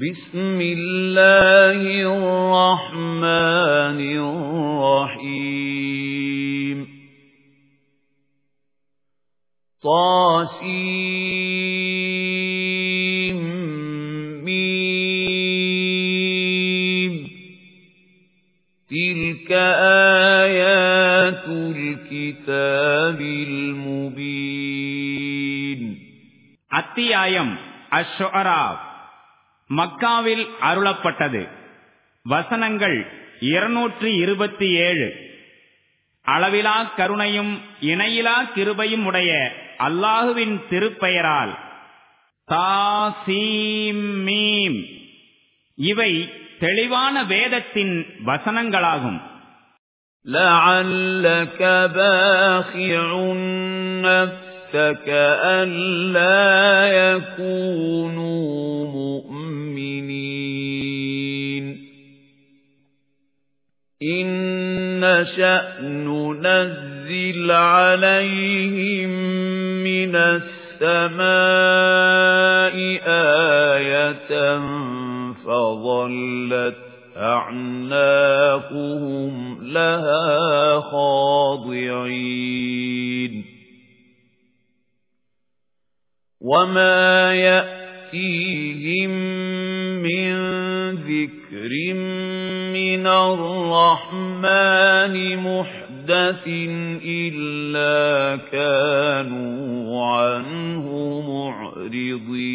بسم الله الرحمن الرحيم طاسيم ميم تلك آيات الكتاب المبين அத்தியாயம் அஷ்ஷுஅரா மக்காவில் அருளப்பட்டது வசனங்கள் இருநூற்றி இருபத்தி ஏழு அளவிலா கருணையும் இணையிலா கிருபையும் உடைய அல்லாஹுவின் திருப்பெயரால் தாசீம் மீம் இவை தெளிவான வேதத்தின் வசனங்களாகும் لعلك باخع نفسك ألا يكونوا إن شأن ننزل عليهم من السماء آية فظلت أعناقهم لها خاضعين وما يأتيهم من ذكر من الرحمن محدث إلا كانوا عنه معرضين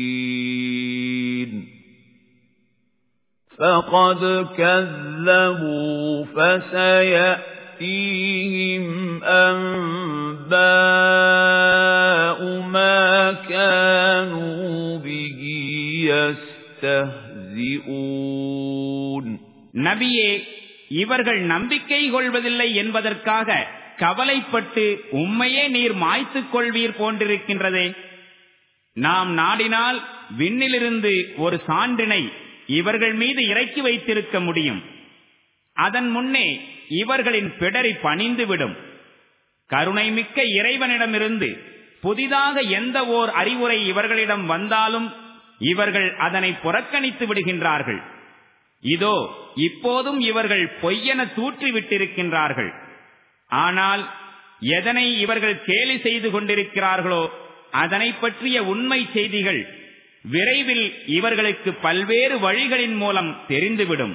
فقد كذبوا فسيأتيهم أنباء ما كانوا به يستهزئون நபியே இவர்கள் நம்பிக்கை கொள்வதில்லை என்பதற்காக கவலைப்பட்டு உம்மையே நீர் மாய்த்துக் கொள்வீர் போன்றிருக்கின்றதே நாம் நாடினால் விண்ணிலிருந்து ஒரு சான்றினை இவர்கள் மீது இறக்கி வைத்திருக்க முடியும் அதன் முன்னே இவர்களின் பிடரி பணிந்துவிடும். கருணைமிக்க இறைவனிடமிருந்து புதிதாக எந்த ஓர் அறிவுரை இவர்களிடம் வந்தாலும் இவர்கள் அதனை புறக்கணித்து விடுகின்றார்கள். இதோ இப்போதும் இவர்கள் பொய்யென தூற்றிவிட்டிருக்கின்றார்கள். ஆனால் எதனை இவர்கள் கேலி செய்து கொண்டிருக்கிறார்களோ அதனை பற்றிய உண்மை செய்திகள் விரைவில் இவர்களுக்கு பல்வேறு வழிகளின் மூலம் தெரிந்துவிடும்.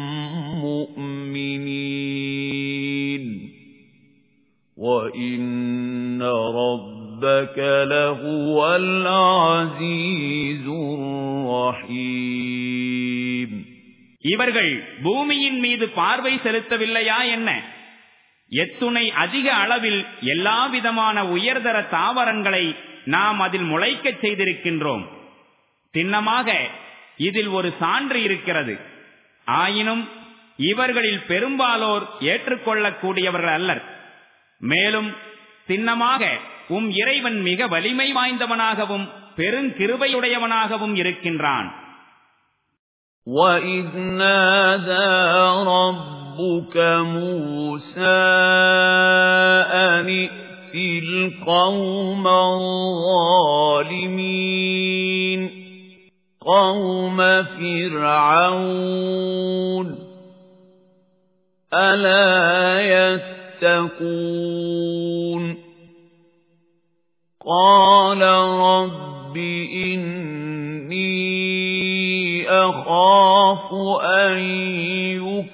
مُؤْمِنِينَ وَإِنَّ رَبَّكَ لَهُوَ الْعَزِيزُ الرَّحِيمُ இவர்கள் பூமியின் மீது பார்வை செலுத்தவில்லையா என்ன எத்துணை அதிக அளவில் எல்லா விதமான உயர்தர தாவரங்களை நாம் அதில் முளைக்கச் செய்திருக்கின்றோம் சின்னமாக இதில் ஒரு சான்று இருக்கிறது ஆயினும் இவர்களில் பெரும்பாலோர் ஏற்றுக்கொள்ளக்கூடியவர்கள் அல்லர் மேலும் சின்னமாக உம் இறைவன் மிக வலிமை வாய்ந்தவனாகவும் பெருங்கிருபையுடையவனாகவும் இருக்கின்றான் وَإِذْ نَادَى رَبُّكَ مُوسَىٰ أَنِ ائْتِ الْقَوْمَ الظَّالِمِينَ قَوْمَ فِرْعَوْنَ أَلَا يَتَّقُونَ قَالَ رَبِّ إِنِّي أَخَافُ أَن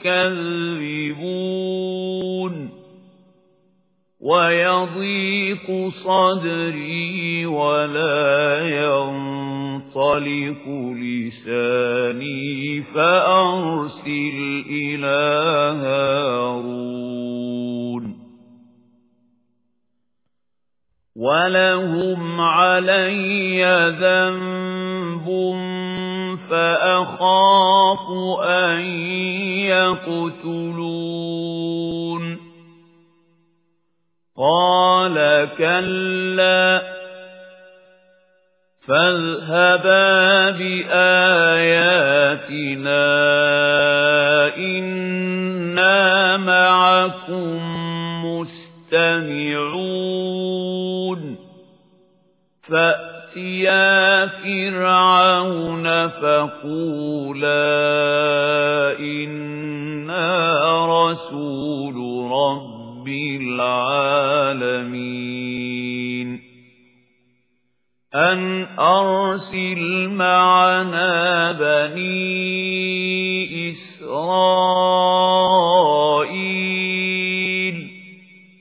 يُكَذِّبُونِ وَيَضِيقُ صَدْرِي وَلَا يَنطَلِقُ لِسَانِي فَأَرْسِلْ إِلَى هَارُونَ. وَلَهُمْ عَلَيَّ ذَنبٌ فأخاف أن يقتلون. قال كلا فاذهبا بآياتنا إنا معكم مستمعون. فأتيا فرعون فقولا إنا رسول رب العالمين. أن أرسل معنا بني إسرائيل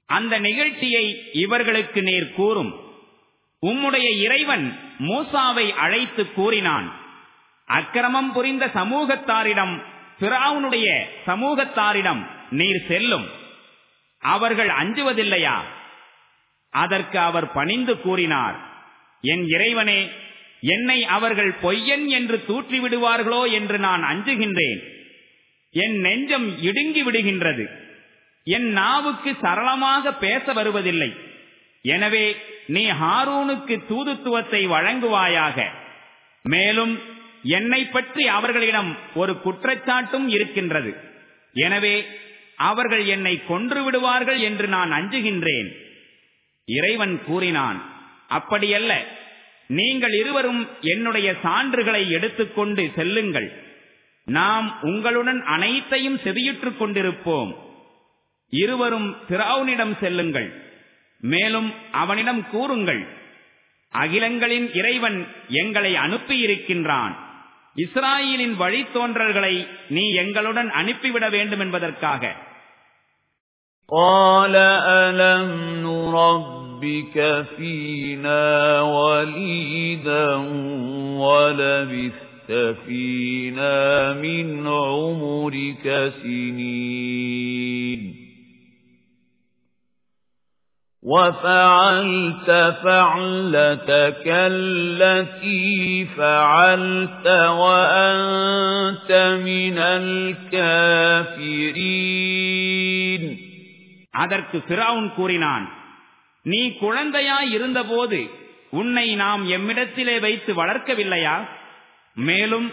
அந்த நிகழ்ச்சியை இவர்களுக்கு நேர் கூறும் உம்முடைய இறைவன் மூசாவை அழைத்து கூறினான் அக்கிரமம் புரிந்த சமூகத்தாரிடம் பிராவுனுடைய சமூகத்தாரிடம் நீர் செல்லும் அவர்கள் அஞ்சுவதில்லையா அதற்கு அவர் பணிந்து கூறினார் என் இறைவனே என்னை அவர்கள் பொய்யன் என்று தூற்றி விடுவார்களோ என்று நான் அஞ்சுகின்றேன். என் நெஞ்சம் இடுங்கி விடுகின்றது. என் நாவுக்கு சரளமாக பேச வருவதில்லை. எனவே நீ ஹாரூனுக்கு தூதுத்துவத்தை வழங்குவாயாக. மேலும் என்னை பற்றி அவர்களிடம் ஒரு குற்றச்சாட்டும் இருக்கின்றது. எனவே அவர்கள் என்னை கொன்று விடுவார்கள் என்று நான் அஞ்சுகின்றேன். இறைவன் கூறினான் அப்படியல்ல நீங்கள் இருவரும் என்னுடைய சான்றுகளை எடுத்துக்கொண்டு செல்லுங்கள் நாம் உங்களுடன் அனைத்தையும் செவியுற்றுக் கொண்டிருப்போம் இருவரும் திராவுனிடம் செல்லுங்கள் மேலும் அவனிடம் கூறுங்கள் அகிலங்களின் இறைவன் எங்களை அனுப்பியிருக்கின்றான் இஸ்ராயலின் வழித்தோன்றல்களை நீ எங்களுடன் அனுப்பிவிட வேண்டும் என்பதற்காக قال ألم نربك فينا وليدا ولبثت فينا من عمرك سنين وفعلت فعلتك التي فعلت وأنت من الكافرين அதற்கு பிராவுன் கூறினான் நீ குழந்தையாய் இருந்தபோது உன்னை நாம் எம்மிடத்திலே வைத்து வளர்க்கவில்லையா மேலும்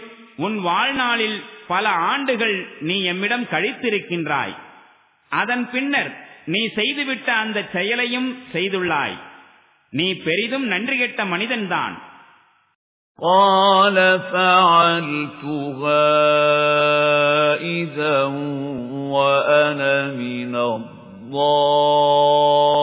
உன் வாழ்நாளில் பல ஆண்டுகள் நீ எம்மிடம் கழித்திருக்கின்றாய் அதன் பின்னர் நீ செய்துவிட்ட அந்த செயலையும் செய்துள்ளாய் நீ பெரிதும் நன்றி கெட்ட மனிதன்தான் قال فعلتها إذا وأنا من الضالين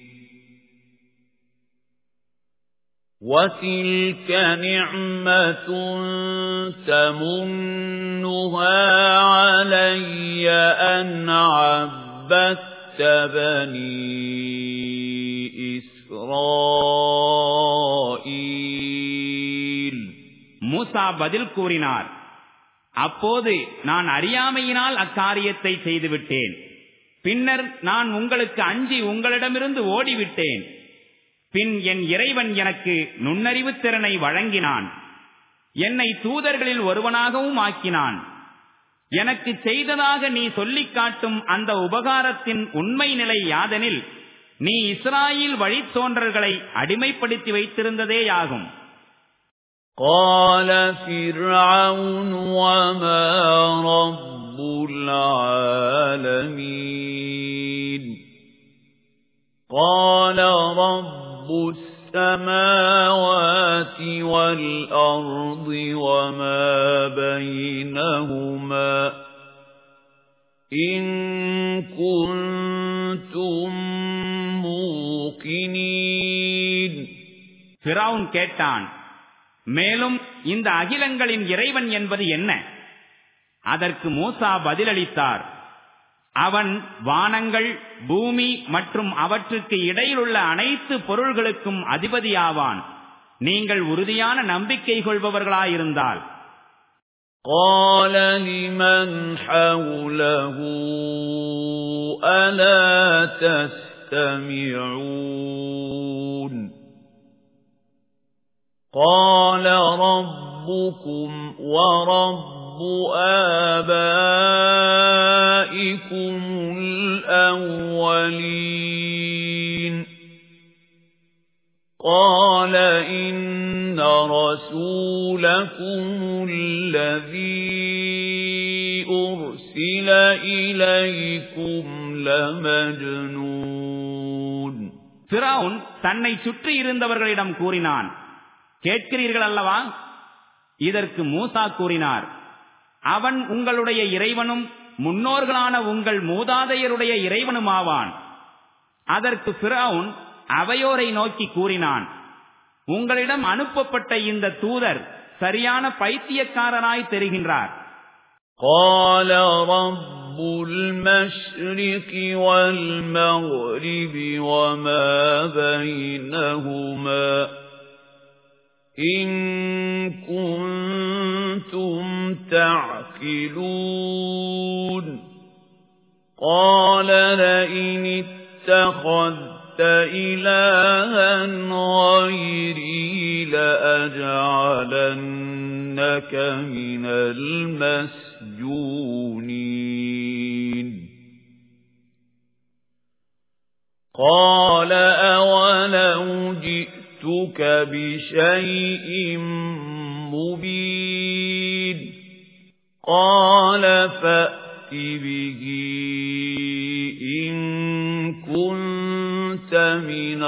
وتلك نعمة تمنها علي أن عبدت بني மூசா பதில் கூறினார் அப்போது நான் அறியாமையினால் அக்காரியத்தை செய்துவிட்டேன் பின்னர் நான் உங்களுக்கு அஞ்சி உங்களிடமிருந்து ஓடிவிட்டேன் பின் என் இறைவன் எனக்கு நுண்ணறிவு திறனை வழங்கினான் என்னை தூதர்களில் ஒருவனாகவும் ஆக்கினான் எனக்கு செய்ததாக நீ சொல்லிக் காட்டும் அந்த உபகாரத்தின் உண்மை நிலை யாதெனில் நீ இஸ்ராயில் வழித்தோன்றல்களை அடிமைப்படுத்தி வைத்திருந்ததேயாகும் قال فرعون وما رب العالمين السماوات والأرض وما بينهما إن كنتم موقنين فرعون கேட்டான் மேலும் இந்த அகிலங்களின் இறைவன் என்பது என்ன அதற்கு மூசா பதிலளித்தார் அவன் வானங்கள் பூமி மற்றும் அவற்றுக்கு இடையிலுள்ள அனைத்து பொருள்களுக்கும் அதிபதியாவான் நீங்கள் உறுதியான நம்பிக்கை கொள்பவர்களாயிருந்தால் قال لمن حوله ألا تستمعون قال ربكم ورب آبائكم الأولين قال إن رسولكم الذي أرسل إليكم لمجنون பிராவுன் தன்னை சுற்றி இருந்தவர்களிடம் கூறினான் கேட்கிறீர்கள் அல்லவா இதற்கு மூசா கூறினார் அவன் உங்களுடைய இறைவனும் முன்னோர்களான உங்கள் மூதாதையருடைய இறைவனுமாவான் அதற்கு பிராவுன் அவையோரை நோக்கி கூறினான் உங்களிடம் அனுப்பப்பட்ட இந்த தூதர் சரியான பைத்தியக்காரனாய் தெரிகின்றார் قال رب المشرق والمغرب وما بينهما إن كنتم تعقلون قال لئن اتخذت إلها غيري لأجعلنك من المسجونين قال أولو جئتك بشيء مبين قال فأت به إن كنت من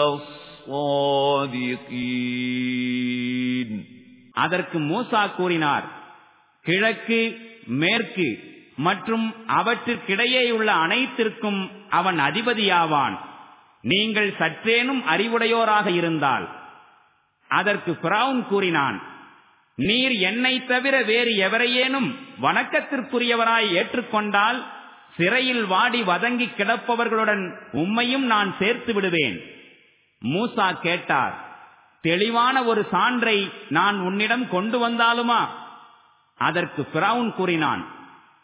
الصادقين அதற்கு மூசா கூறினார் கிழக்கு மேற்கு மற்றும் அவற்றிற்கிடையேயுள்ள அனைத்திற்கும் அவன் அதிபதியாவான் நீங்கள் சற்றேனும் அறிவுடையோராக இருந்தால் அதற்கு பிராவுன் கூறினான் நீர் என்னை தவிர வேறு எவரையேனும் வணக்கத்திற்குரியவராய் ஏற்றுக்கொண்டால் சிறையில் வாடி வதங்கி கிடப்பவர்களுடன் உம்மையும் நான் சேர்த்து விடுவேன். மூசா கேட்டார் தெளிவான ஒரு சான்றை நான் உன்னிடம் கொண்டு வந்தாலுமா? அதற்கு பிராவுன் கூறினான்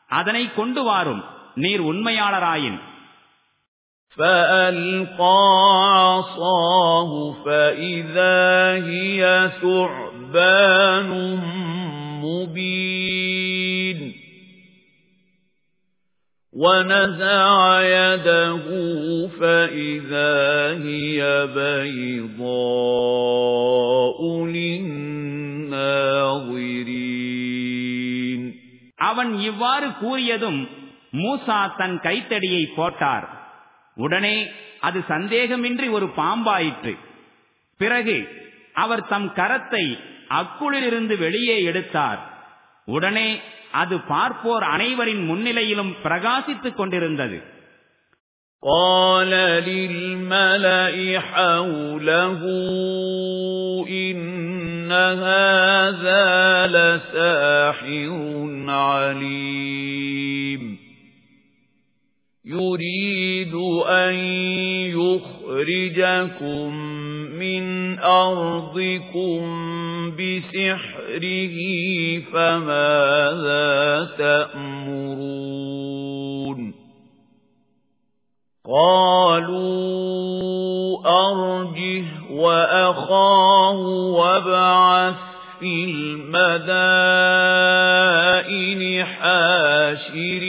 அதனை கொண்டு வாரும் நீர் உண்மையாளராயின். فألقى عصاه فإذا هي ثعبان مبين ونزع يده فإذا هي بيضاء للناظرين அவன் இவ்வாறு கூறியதும் மூசா தன் கைத்தடியை போட்டார் உடனே அது சந்தேகமின்றி ஒரு பாம்பாயிற்று பிறகு அவர் தம் கரத்தை அக்குளிலிருந்து வெளியே எடுத்தார் உடனே அது பார்ப்போர் அனைவரின் முன்னிலையிலும் பிரகாசித்துக் கொண்டிருந்தது قال للملأ حوله إن هذا لساحر عليم يريد أن يخرجكم من أرضكم بسحره فماذا تأمرون؟ قالوا أرجه وأخاه وابعث في المدائن حاشرين.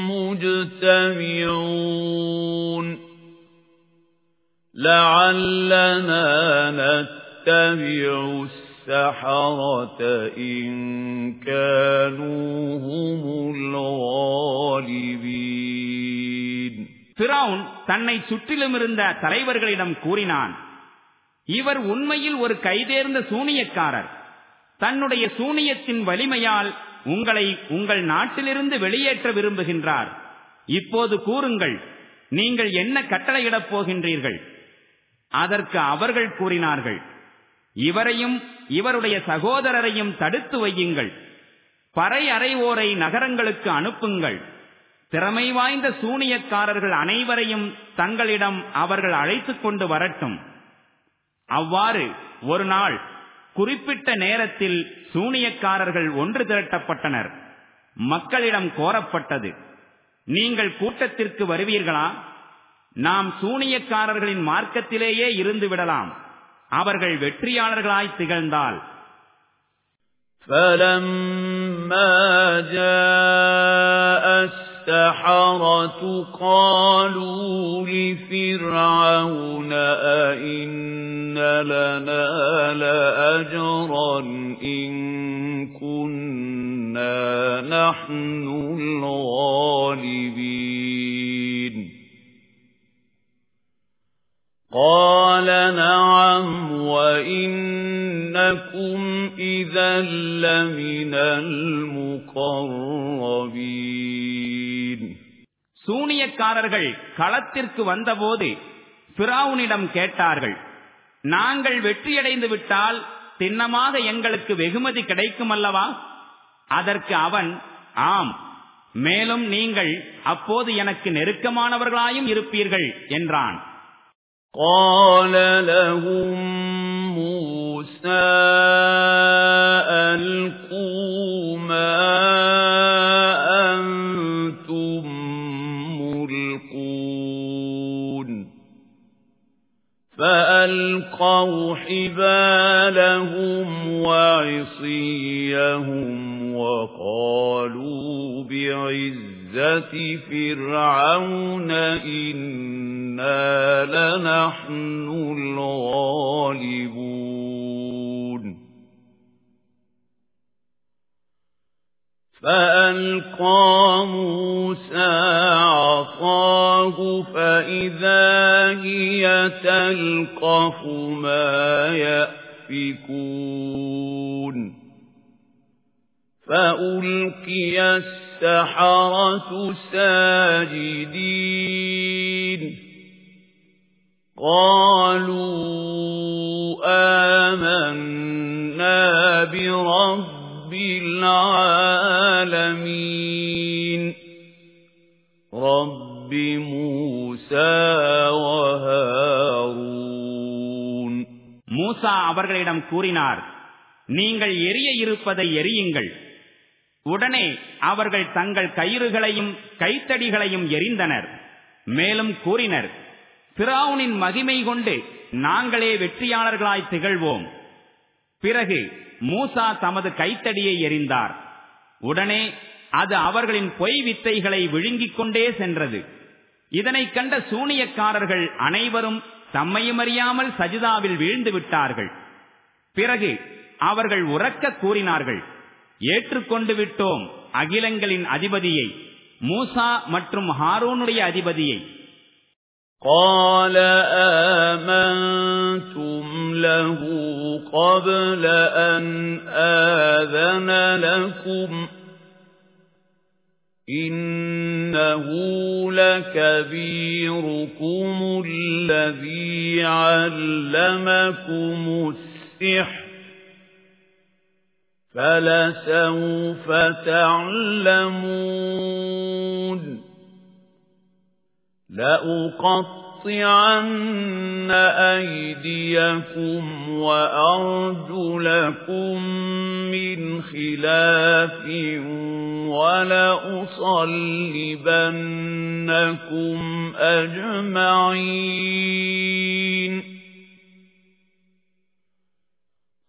مجتمعون لعلنا نتبع السحر السحرة إن كانوا هم الغالبين பிராவுன் தன்னை சுற்றிலும் இருந்த தலைவர்களிடம் கூறினான் இவர் உண்மையில் ஒரு கைதேர்ந்த சூனியக்காரர் தன்னுடைய சூனியத்தின் வலிமையால் உங்களை உங்கள் நாட்டிலிருந்து வெளியேற்ற விரும்புகின்றார் இப்போது கூறுங்கள் நீங்கள் என்ன கட்டளையிடப் போகின்றீர்கள்? அதற்கு அவர்கள் கூறினார்கள் இவரையும் இவருடைய சகோதரரையும் தடுத்து வையுங்கள். பறை அறைவோரை நகரங்களுக்கு அனுப்புங்கள். திறமை வாய்ந்த சூனியக்காரர்கள் அனைவரையும் தங்களிடம் அவர்கள் அழைத்துக் கொண்டு வரட்டும். அவ்வாறு ஒரு நாள் குறிப்பிட்ட நேரத்தில் சூனியக்காரர்கள் ஒன்று திரட்டப்பட்டனர். மக்களிடம் கோரப்பட்டது. நீங்கள் கூட்டத்திற்கு வருவீர்களா நாம் சூனியக்காரர்களின் மார்க்கத்திலேயே இருந்து விடலாம் அவர்கள் வெற்றியாளர்களாய் திகழ்ந்தால் فَلَمَّا جَاءَ السَّحَرَةُ قَالُوا لِفِرْعَوْنَ أَئِنَّ لَنَا لَأَجْرًا إِن كُنَّا نَحْنُ الْغَالِبِينَ قَالَ نَعَمْ وَإِنَّكُمْ إِذًا لَّمِنَ الْمُقَرَّبِينَ சூனியக்காரர்கள் களத்திற்கு வந்தபோது பிராவுனிடம் கேட்டார்கள் நாங்கள் வெற்றியடைந்து விட்டால் திண்ணமாக எங்களுக்கு வெகுமதி கிடைக்கும் அல்லவா அதற்கு அவன் ஆம் மேலும் நீங்கள் அப்போது எனக்கு நெருக்கமானவர்களாயும் இருப்பீர்கள் என்றான் قال لهم موسى ألقوا ما أنتم ملقون فألقوا حبالهم وعصيهم وقالوا بعزة فرعون إنا لنحن الغالبون. فألقى موسى عصاه فإذا هي تلقف ما يأفكون. فألقي السحرة ساجدين قالوا آمنا برب العالمين رب موسى وهارون மூசா அவர்களிடம் கூறினார் நீங்கள் எரிய இருப்பதை எரியுங்கள் உடனே அவர்கள் தங்கள் கயிறுகளையும் கைத்தடிகளையும் எரிந்தனர். மேலும் கூறினர் பிராவுனின் மகிமை கொண்டு நாங்களே வெற்றியாளர்களாய் திகழ்வோம். பிறகு மூசா தமது கைத்தடியை எரிந்தார். உடனே அது அவர்களின் பொய் வித்தைகளை விழுங்கிக் கொண்டே சென்றது. இதனைக் கண்ட சூனியக்காரர்கள் அனைவரும் தம்மையும் அறியாமல் சஜிதாவில் வீழ்ந்து விட்டார்கள். பிறகு அவர்கள் உறக்க கூறினார்கள் ஏற்றுக்கொண்டு விட்டோம் அகிலங்களின் அதிபதியை மூசா மற்றும் ஹாரூனுடைய அதிபதியை قال آمنتم له قبل أن آذن لكم إنه لكبيركم الذي علمكم السحر فلسوف تعلمون لأقطعن أيديكم وأرجلكم من خلاف ولأصلبنكم أجمعين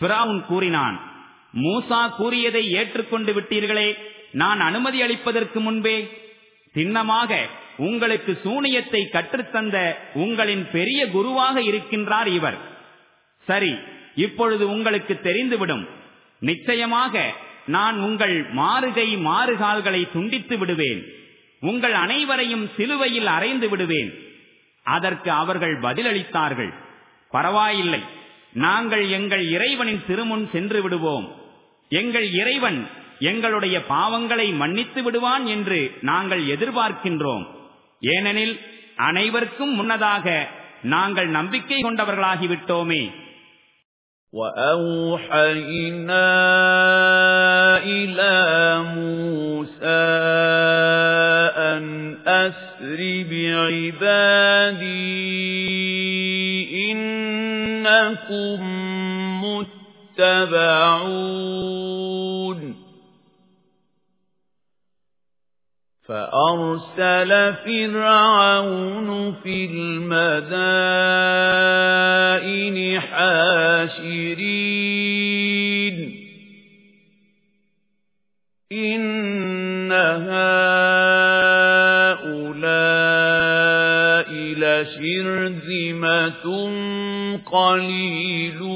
பிராவுன் கூறினான் மூசா கூறியதை ஏற்றுக்கொண்டு விட்டீர்களே நான் அனுமதி அளிப்பதற்கு முன்பே சின்னமாக உங்களுக்கு சூனியத்தை கற்றுத்தந்த உங்களின் பெரிய குருவாக இருக்கின்றார் இவர். சரி இப்பொழுது உங்களுக்கு தெரிந்துவிடும். நிச்சயமாக நான் உங்கள் மாறுகை மாறுகால்களை துண்டித்து விடுவேன். உங்கள் அனைவரையும் சிலுவையில் அறைந்து விடுவேன். அதற்கு அவர்கள் பதிலளித்தார்கள் பரவாயில்லை. நாங்கள் எங்கள் இறைவனின் திருமுன் சென்று விடுவோம் எங்கள் இறைவன் எங்களுடைய பாவங்களை மன்னித்து விடுவான் என்று நாங்கள் எதிர்பார்க்கின்றோம் ஏனெனில் அனைவருக்கும் முன்னதாக நாங்கள் நம்பிக்கை கொண்டவர்களாகிவிட்டோமே وَأَوْحَيْنَا إِلَى مُوسَى أَنْ أَسْرِ بِعِبَادِي إِنَّكُمْ مُتَّبَعُونَ. فَأَرْسَلَ فِرْعَوْنُ فِي الْمَدَائِنِ حَاشِرِينَ. إِنَّ هَؤُلَاءِ لَشِرْذِمَةٌ قَلِيلُونَ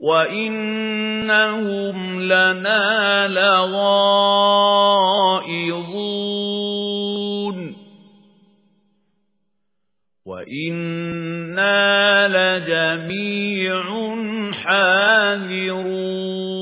وَإِنَّهُمْ لَنَا لَغَائِظُونَ وَإِنَّا لَجَمِيعٌ حَاذِرُونَ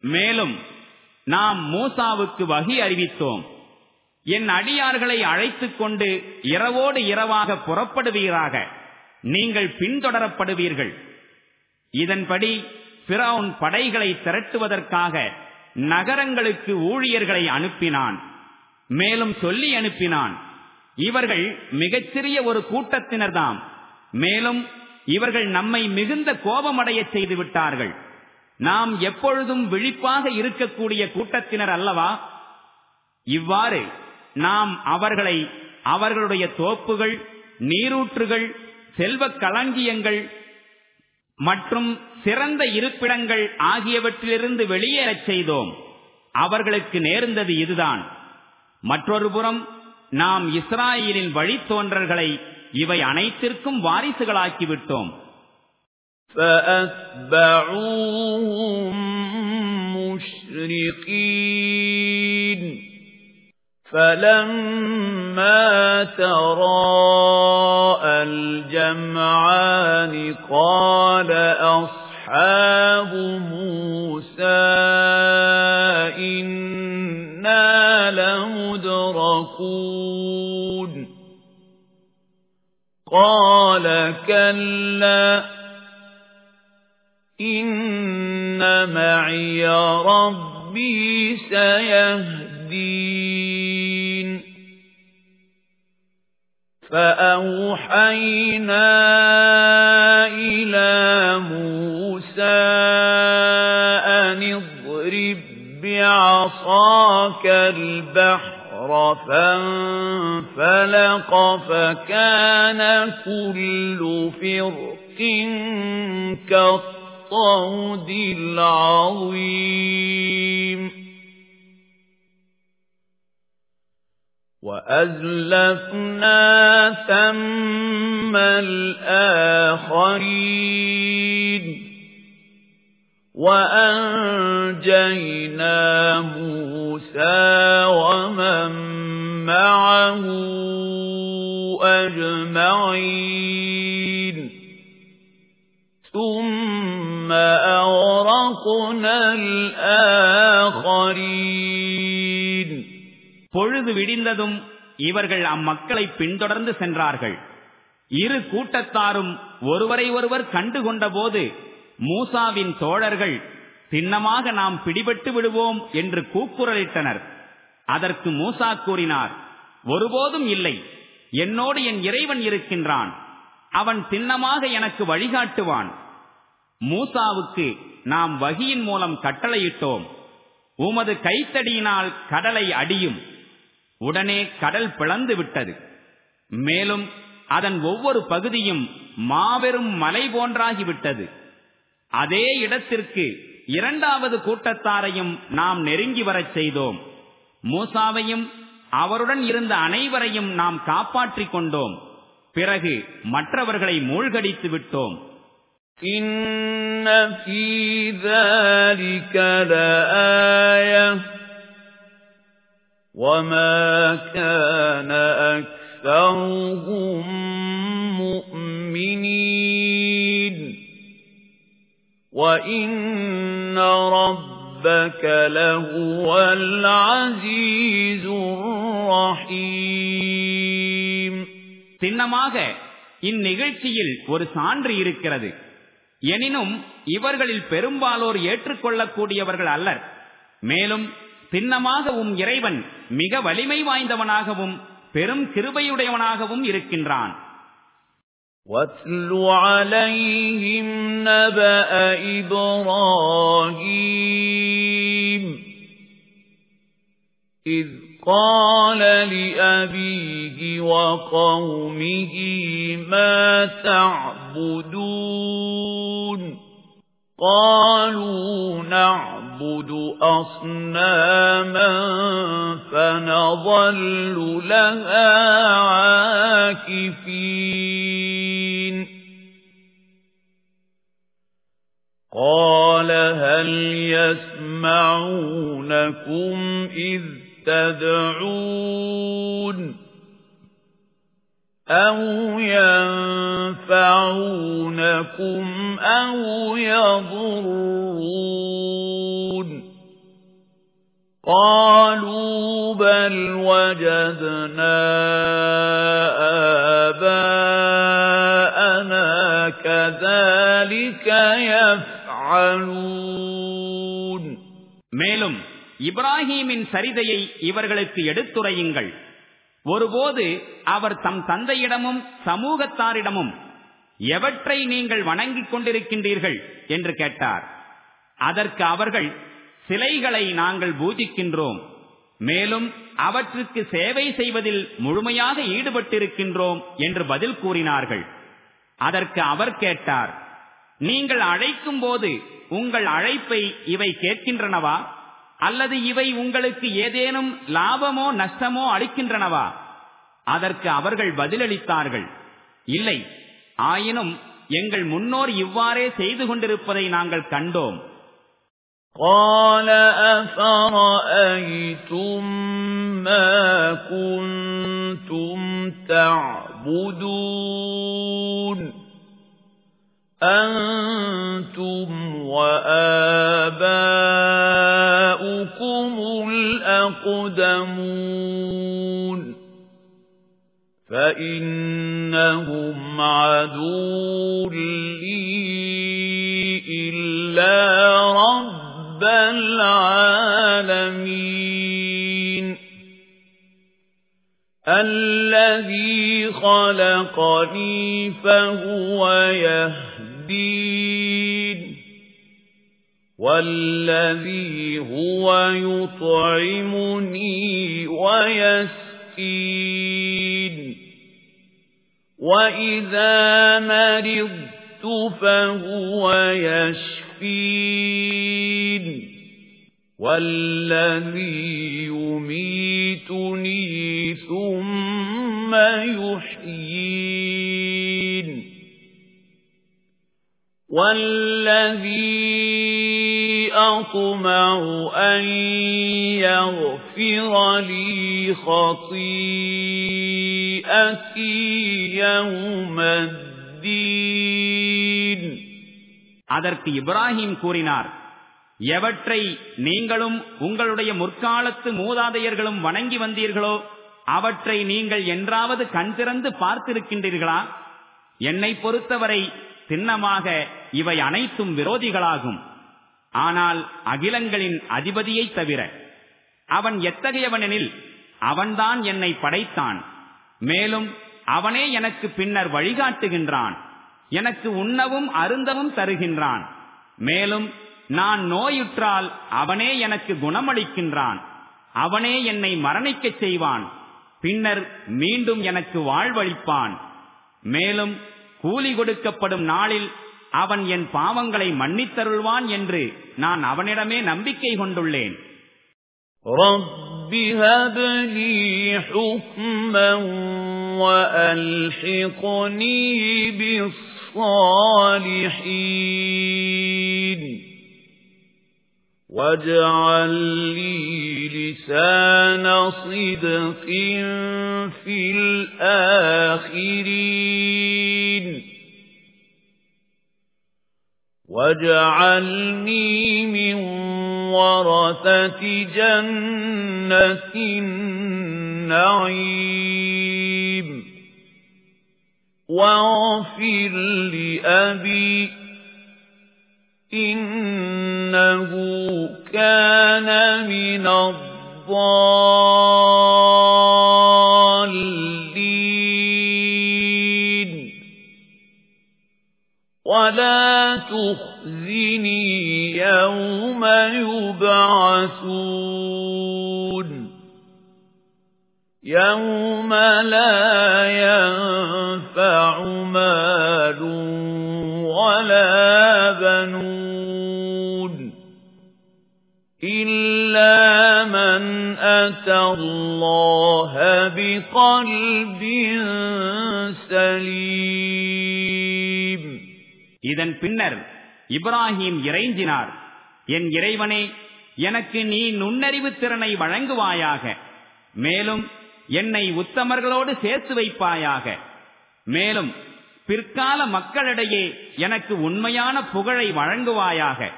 மேலும் நாம் மூசாவுக்கு வகி அறிவித்தோம். என் அடியார்களை அழைத்துக் கொண்டு இரவோடு இரவாக புறப்படுவீராக. நீங்கள் பின்தொடரப்படுவீர்கள். இதன்படி பிறவுன் படைகளை திரட்டுவதற்காக நகரங்களுக்கு ஊழியர்களை அனுப்பினான். மேலும் சொல்லி அனுப்பினான் இவர்கள் மிகச்சிறிய ஒரு கூட்டத்தினர்தாம். மேலும் இவர்கள் நம்மை மிகுந்த கோபமடைய செய்து விட்டார்கள். நாம் எப்பொழுதும் விழிப்பாக இருக்கக்கூடிய கூட்டத்தினர் அல்லவா? இவ்வாறு நாம் அவர்களை அவர்களுடைய தோப்புகள் நீரூற்றுகள் செல்வ களஞ்சியங்கள் மற்றும் சிறந்த இருப்பிடங்கள் ஆகியவற்றிலிருந்து வெளியேறச் செய்தோம். அவர்களுக்கு நேர்ந்தது இதுதான். மற்றொரு புறம் நாம் இஸ்ராயலின் வழித்தோன்றல்களை இவை அனைத்திற்கும் வாரிசுகளாக்கிவிட்டோம் فَأَتْبَعُوهُم مُشْرِقِينَ فَلَمَّا تَرَاءَى الْجَمْعَانِ قَالَ أَصْحَابُ مُوسَى إِنَّا لَمُدْرَكُونَ قَالَ كَلَّا إِنَّ مَعِيَ رَبِّي سَيَهْدِينِ فَأَوْحَيْنَا إِلَى مُوسَى أَنِ اضْرِب بِّعَصَاكَ الْبَحْرَ فَانفَلَقَ فَكَانَ كُلُّ فِرْقٍ كَالطَّوْدِ الْعَظِيمِ. وَأَزْلَفْنَا ثَمَّ الْآخَرِينَ. وَأَنجَيْنَا مُوسَى وَمَن مَّعَهُ أَجْمَعِينَ ثُمَّ أَغْرَقْنَا الْآخَرِينَ பொழுது விடிந்ததும் இவர்கள் அம்மக்களை பின்தொடர்ந்து சென்றார்கள் இரு கூட்டத்தாரும் ஒருவரை ஒருவர் கண்டு கொண்டபோது மூசாவின் தோழர்கள் சின்னமாக நாம் பிடிபட்டு விடுவோம் என்று கூக்குரலிட்டனர். அதற்கு மூசா கூறினார் ஒருபோதும் இல்லை. என்னோடு என் இறைவன் இருக்கின்றான். அவன் சின்னமாக எனக்கு வழிகாட்டுவான். மூசாவுக்கு நாம் வகியின் மூலம் கட்டளையிட்டோம். உமது கைத்தடியினால் கடலை அடியும். உடனே கடல் பிளந்து விட்டது. மேலும் அதன் ஒவ்வொரு பகுதியும் மாபெரும் மலை போன்றாகிவிட்டது அதே இடத்திற்கு இரண்டாவது கூட்டத்தாரையும் நாம் நெருங்கி வரச் செய்தோம். மூசாவையும் அவருடன் இருந்த அனைவரையும் நாம் காப்பாற்றிக் கொண்டோம். பிறகு மற்றவர்களை மூழ்கடித்து விட்டோம். இன்னும் فِي ذَلِكَ لَآيَةً وَمَا وَإِنَّ رَبَّكَ لَهُوَ الْعَزِيزُ الرَّحِيمُ சின்னமாக இந்நிகழ்ச்சியில் ஒரு சான்று இருக்கிறது எனினும் இவர்களில் பெரும்பாலோர் ஏற்றுக்கொள்ளக்கூடியவர்கள் அல்லர் மேலும் சின்னமாக உம் இறைவன் மிக வலிமை வாய்ந்தவனாகவும் பெரும் கிருபையுடையவனாகவும் இருக்கின்றான் وَاتْلُ عَلَيْهِمْ نَبَأَ إِبْرَاهِيمَ إِذْ قَالَ لِأَبِيهِ وَقَوْمِهِ مَا تَعْبُدُونَ قَالُوا نَعْبُدُ أَصْنَامًا فَنَظَلُّ لَهَا عَاكِفِينَ. قَالَ هَلْ يَسْمَعُونَكُمْ إِذْ تَدْعُونَ؟ أَوْ يَنفَعُونَكُمْ أَوْ يَضُرُّونَ قَالُوا بَلْ وَجَدْنَا آبَاءَنَا كَذَلِكَ يَفْعَلُونَ மேலும் இப்ராஹீமின் சரிதையை இவர்களுக்கு எடுத்துரையுங்கள் ஒருபோது அவர் தம் தந்தையிடமும் சமூகத்தாரிடமும் எவற்றை நீங்கள் வணங்கிக் கொண்டிருக்கின்றீர்கள்? என்று கேட்டார். அதற்கு அவர்கள் சிலைகளை நாங்கள் பூஜிக்கின்றோம். மேலும் அவற்றுக்கு சேவை செய்வதில் முழுமையாக ஈடுபட்டிருக்கின்றோம் என்று பதில் கூறினார்கள். அதற்கு அவர் கேட்டார் நீங்கள் அழைக்கும் போது உங்கள் அழைப்பை இவை கேட்கின்றனவா? அல்லது இவை உங்களுக்கு ஏதேனும் லாபமோ நஷ்டமோ அளிக்கின்றனவா அதற்கு அவர்கள் பதிலளித்தார்கள் இல்லை ஆயினும் எங்கள் முன்னோர் இவ்வாறே செய்து கொண்டிருப்பதை நாங்கள் கண்டோம் قال أفرأيتم ما كنتم تعبدون أنتم وآباؤكم الأقدمون فإنهم عدو لي إلا رب العالمين الذي خلقني فهو يهدين والذي هو يطعمني ويسكين وإذا مرضت فهو يشفين والذي يميتني ثم يحيين والذي أطمع أن يغفر لي خطيئتي يوم الدين அதற்கு இப்ராஹிம் கூறினார் எவற்றை நீங்களும் உங்களுடைய முற்காலத்து மூதாதையர்களும் வணங்கி வந்தீர்களோ அவற்றை நீங்கள் என்றாவது கண் திறந்து பார்த்திருக்கின்றீர்களா என்னை பொறுத்தவரை சின்னமாக இவை அனைத்தும் விரோதிகளாகும். ஆனால் அகிலங்களின் அதிபதியை தவிர அவன் எத்தகையவனெனில் அவன்தான் என்னை படைத்தான். மேலும் அவனே எனக்கு பின்னர் வழிகாட்டுகின்றான். எனக்கு உண்ணவும் அருந்தவும் தருகின்றான். மேலும் நான் நோயுற்றால் அவனே எனக்கு குணமளிக்கின்றான். அவனே என்னை மரணிக்கச் செய்வான். பின்னர் மீண்டும் எனக்கு வாழ்வளிப்பான். மேலும் கூலி கொடுக்கப்படும் நாளில் அவன் என் பாவங்களை மன்னித்தருள்வான் என்று நான் அவனிடமே நம்பிக்கை கொண்டுள்ளேன் رب هب لي حكما وألحقني بالصالحين واجعل لي لسان صدق في الآخرين واجعلني من ورثة جنة النعيم. واغفر لأبي إنه كان من الضالين. ولا تخزني يوم يبعثون يوم لا ينفع مال ولا بنون إلا من أتى الله بقلب سليم இதன் பின்னர் இப்ராஹிம் இறைஞ்சினார். என் இறைவனே எனக்கு நீ நுண்ணறிவு திறனை வழங்குவாயாக. மேலும் என்னை உத்தமர்களோடு சேர்த்து வைப்பாயாக. மேலும் பிற்கால மக்களிடையே எனக்கு உண்மையான புகழை வழங்குவாயாக.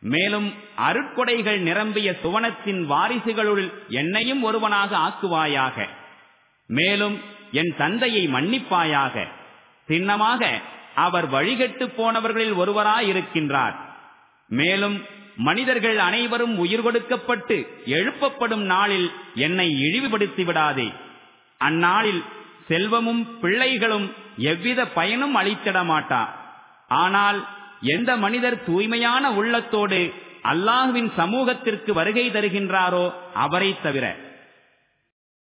மேலும் அருட்கொடைகள் நிரம்பிய சுவனத்தின் வாரிசுகளுள் என்னையும் ஒருவனாக ஆக்குவாயாக. மேலும் என் தந்தையை மன்னிப்பாயாக. சின்னமாக அவர் வழிகட்டு போனவர்களில் ஒருவராயிருக்கின்றார். மேலும் மனிதர்கள் அனைவரும் உயிர் கொடுக்கப்பட்டு எழுப்பப்படும் நாளில் என்னை இழிவுபடுத்தி விடாதே. அந்நாளில் செல்வமும் பிள்ளைகளும் எவ்வித பயனும் அளித்திட மாட்டா. ஆனால் எந்த மனிதர் தூய்மையான உள்ளத்தோடு அல்லாஹுவின் சமூகத்திற்கு வருகை தருகின்றாரோ அவரை தவிர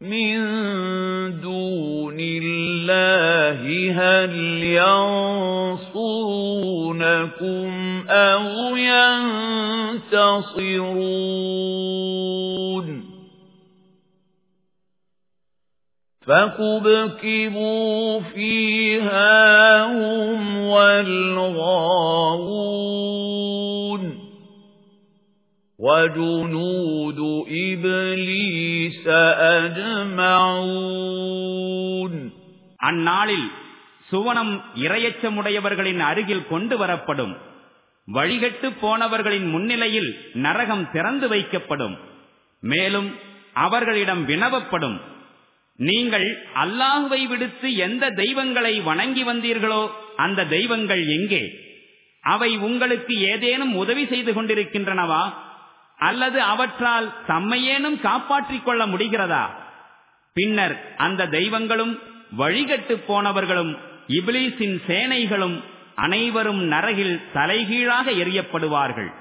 مِن دُونِ اللَّهِ هَلْ يَنصُرُونَكُمْ أَوْ يَنتَصِرُونَ فَكُبْكِبُوا فِيهَا هُمْ وَالْغَاوُونَ وَجُنُودُ إِبْلِيسَ أَجْمَعُونَ அந்நாளில் சுவனம் இரையச்சமுடையவர்களின் அருகில் கொண்டு வரப்படும் வழிகட்டு போனவர்களின் முன்னிலையில் நரகம் திறந்து வைக்கப்படும் மேலும் அவர்களிடம் வினவப்படும் நீங்கள் அல்லாஹுவை விடுத்து எந்த தெய்வங்களை வணங்கி வந்தீர்களோ அந்த தெய்வங்கள் எங்கே அவை உங்களுக்கு ஏதேனும் உதவி செய்து கொண்டிருக்கின்றனவா அல்லது அவற்றால் தம்மையேனும் காப்பாற்றிக் கொள்ள முடிகிறதா பின்னர் அந்த தெய்வங்களும் வழிகட்டு போனவர்களும் இப்லீஸின் சேனைகளும் அனைவரும் நரகில் தலைகீழாக எரியப்படுவார்கள்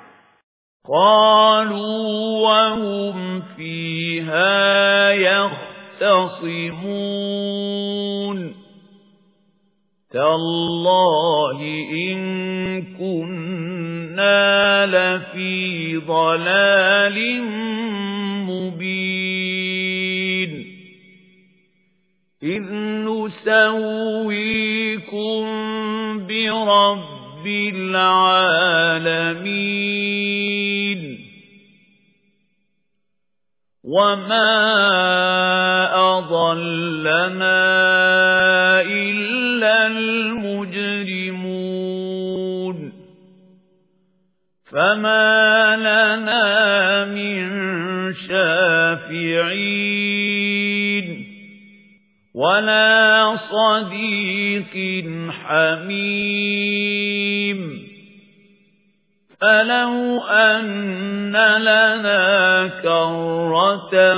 قالوا وهم فيها يختصمون تالله إن كنا لفي ضلال مبين إذ نسويكم برب العالمين وما أضلنا إلا المجرمون فما لنا من شافعين ولا صديق حميم فلو أن لنا كرة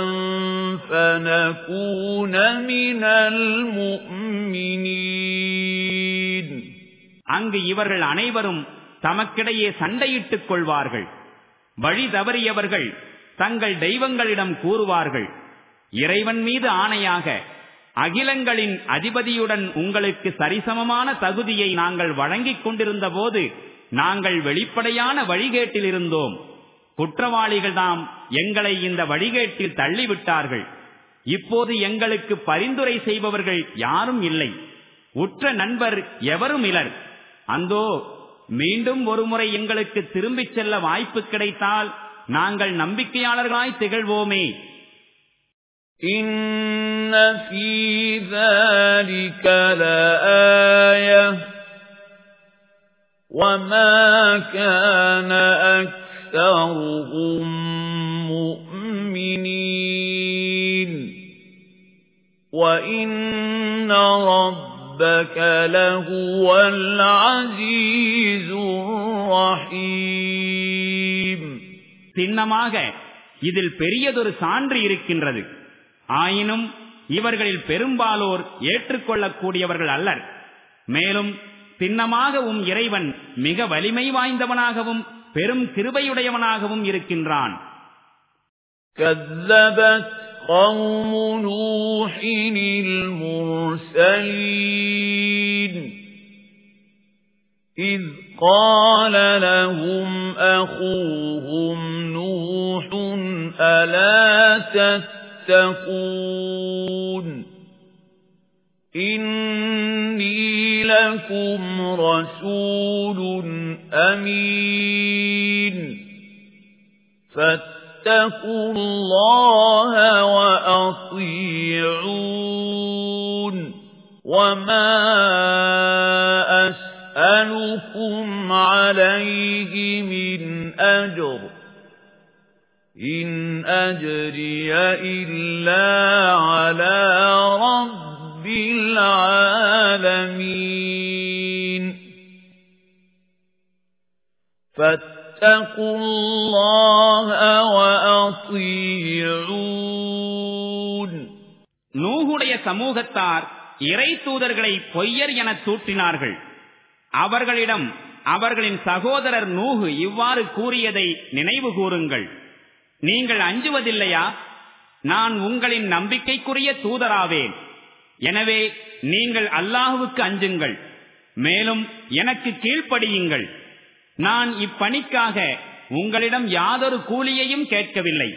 فنكون من المؤمنين அங்கு இவர்கள் அனைவரும் தமக்கிடையே சண்டையிட்டுக் கொள்வார்கள். வழி தவறியவர்கள் தங்கள் தெய்வங்களிடம் கூறுவார்கள். இறைவன் மீது ஆணையாக அகிலங்களின் அதிபதியுடன் உங்களுக்கு சரிசமமான தகுதியை நாங்கள் வழங்கிக் கொண்டிருந்த போது நாங்கள் வெளிப்படையான வழிகேட்டில் இருந்தோம். குற்றவாளிகள் தாம் எங்களை இந்த வழிகேட்டில் தள்ளிவிட்டார்கள். இப்போது எங்களுக்கு பரிந்துரை செய்பவர்கள் யாரும் இல்லை. உற்ற நண்பர் எவரும் இலர். அந்தோ மீண்டும் ஒருமுறை எங்களுக்கு திரும்பிச் செல்ல வாய்ப்பு கிடைத்தால் நாங்கள் நம்பிக்கையாளர்களாய் திகழ்வோமே إن في ذلك لآية وما كان أكثرهم مؤمنين وإن ربك لهو العزيز الرحيم சின்னமாக இதில் பெரியதொரு சான்று இருக்கின்றது ஆயினும் இவர்களில் பெரும்பாலோர் ஏற்றுக்கொள்ளக்கூடியவர்கள் அல்லர் மேலும் சின்னமாகவும் இறைவன் மிக வலிமை வாய்ந்தவனாகவும் பெரும் கிருபையுடையவனாகவும் இருக்கின்றான் كذبت قوم نوح المرسلين إذ قال لهم أخوهم نوح ألا تتقون إني لكم رسول أمين فاتقوا الله وأطيعون. وما أسألكم عليه من أجر. إن أجري إلا على رب العالمين. فاتقوا الله وأطيعون நூகுடைய சமூகத்தார் இறை தூதர்களை பொய்யர் என தூற்றினார்கள் அவர்களிடம் அவர்களின் சகோதரர் நூகு இவ்வாறு கூறியதை நினைவு கூறுங்கள் நீங்கள் அஞ்சுவதில்லையா நான் உங்களின் நம்பிக்கைக்குரிய தூதராவேன் எனவே நீங்கள் அல்லாஹுவுக்கு அஞ்சுங்கள் மேலும் எனக்கு கீழ்ப்படியுங்கள் நான் இப்பணிக்காக உங்களிடம் யாதொரு கூலியையும் கேட்கவில்லை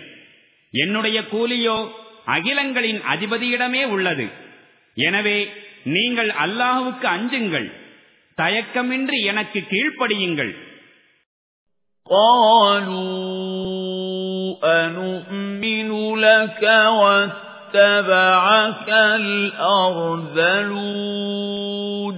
என்னுடைய கூலியோ அகிலங்களின் அதிபதியிடமே உள்ளது எனவே நீங்கள் அல்லாஹுவுக்கு அஞ்சுங்கள் தயக்கமின்றி எனக்கு கீழ்ப்படியுங்கள் قالوا أنؤمن لك واتبعك الأرذلون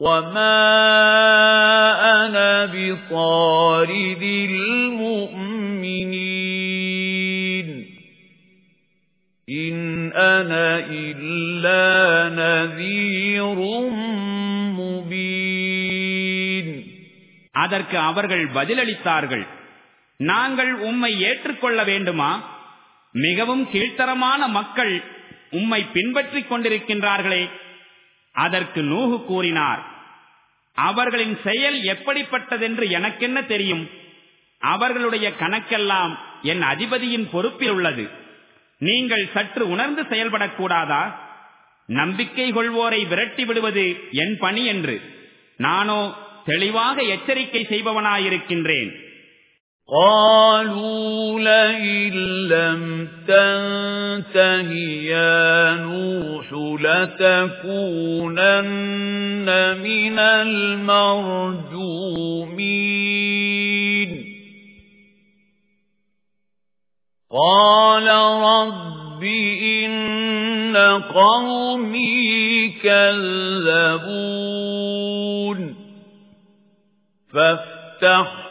وما أنا بطارد المؤمنين إِنْ أَنَا إِلَّا نَذِيرٌ مُبِينٌ அதற்கு அவர்கள் பதிலளித்தார்கள் நாங்கள் உம்மை ஏற்றுக்கொள்ள வேண்டுமா மிகவும் கீழ்த்தரமான மக்கள் உம்மை பின்பற்றிக் கொண்டிருக்கின்றார்களே அதற்கு நூகு கூறினார் அவர்களின் செயல் எப்படிப்பட்டதென்று எனக்கென்ன தெரியும்? அவர்களுடைய கணக்கெல்லாம் என் அதிபதியின் பொறுப்பில் உள்ளது. நீங்கள் சற்று உணர்ந்து செயல்படக்கூடாதா? நம்பிக்கை கொள்வோரை விரட்டி விடுவது என் பணி என்று. நானோ தெளிவாக எச்சரிக்கை செய்பவனாயிருக்கின்றேன். قالوا لئن لم تنته يا نوح لتكونن من المرجومين. قال رب إن قومي كذبون. فافتح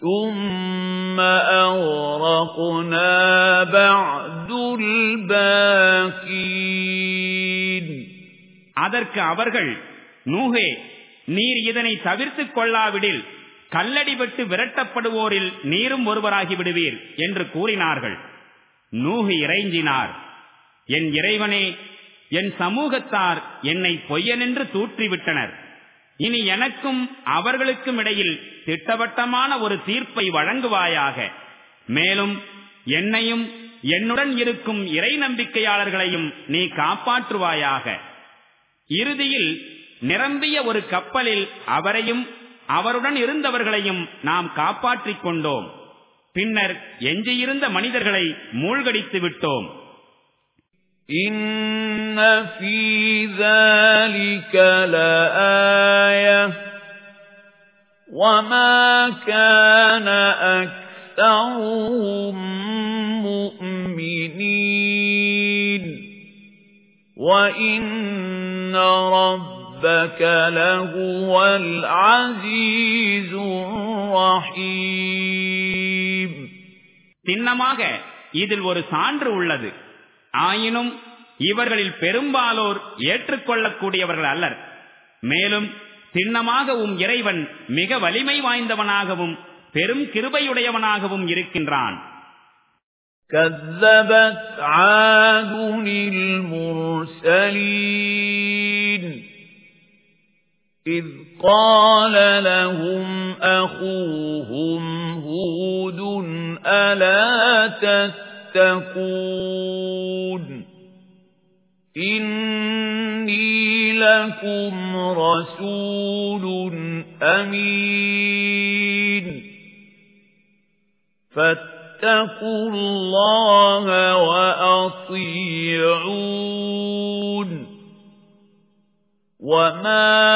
ثم أغرقنا بعد الباقين அதற்கு அவர்கள் நூகே நீர் இதனை தவிர்த்துக் கொள்ளாவிடில் கல்லடிபட்டு விரட்டப்படுவோரில் நீரும் ஒருவராகி விடுவீர் என்று கூறினார்கள் நூகு இறைஞ்சினார் என் இறைவனே என் சமூகத்தார் என்னை பொய்யனென்று தூற்றிவிட்டனர் இனி எனக்கும் அவர்களுக்கும் இடையில் திட்டவட்டமான ஒரு தீர்ப்பை வழங்குவாயாக. மேலும் என்னையும் என்னுடன் இருக்கும் இறை நம்பிக்கையாளர்களையும் நீ காப்பாற்றுவாயாக. இறுதியில் நிரம்பிய ஒரு கப்பலில் அவரையும் அவருடன் இருந்தவர்களையும் நாம் காப்பாற்றிக் கொண்டோம். பின்னர் எஞ்சியிருந்த மனிதர்களை மூழ்கடித்து விட்டோம். إِنَّ فِي ذَلِكَ لَآيَةً وَمَا كَانَ أَكْثَرُهُم مُؤْمِنِينَ وَإِنَّ رَبَّكَ لَهُوَ الْعَزِيزُ الرَّحِيمُ சின்னமாக இதில் ஒரு சான்று உள்ளது. ஆயினும் இவர்களில் பெரும்பாலோர் ஏற்றுக்கொள்ளக்கூடியவர்கள் அல்லர் மேலும் சின்னமாக உம் இறைவன் மிக வலிமை வாய்ந்தவனாகவும் பெரும் கிருபையுடையவனாகவும் இருக்கின்றான் كذبت عاد المرسلين إذ قال لهم أخوهم هود ألا تتقون إِنِّي لَكُمْ رَسُولٌ أَمِينٌ. فَاتَّقُوا اللَّهَ وَأَطِيعُونِ. وَمَا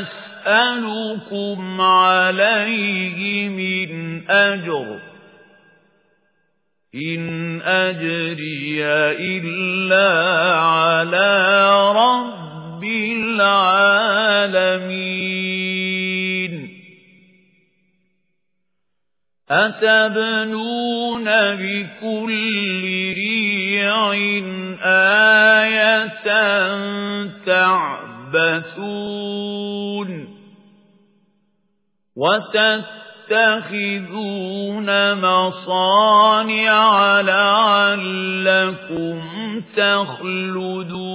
أَسْأَلُكُمْ عَلَيْهِ مِنْ أَجْرٍ. إِنْ أَجْرِيَ إِلَّا عَلَى رَبِّ الْعَالَمِينَ أَتَبْنُونَ بِكُلِّ رِيعٍ آيَةً تَعْبَثُونَ وَتَتَّقُونَ تَتَّخِذُونَ مَصَانِعَ لَعَلَّكُمْ تَخْلُدُونَ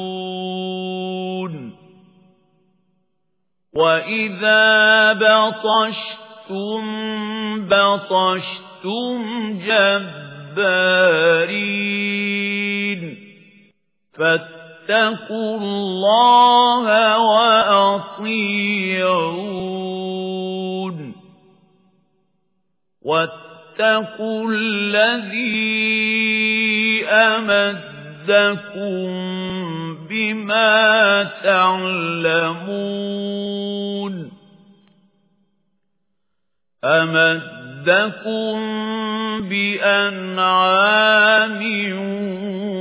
وَإِذَا بَطَشْتُمْ بَطَشْتُمْ جَبَّارِينَ فَاتَّقُوا اللَّهَ وَأَطِيعُونِ وَاتَّقُوا الَّذِي أَمَدَّكُم بِمَا تَعْلَمُونَ. أَمَدَّكُم بِأَنْعَامٍ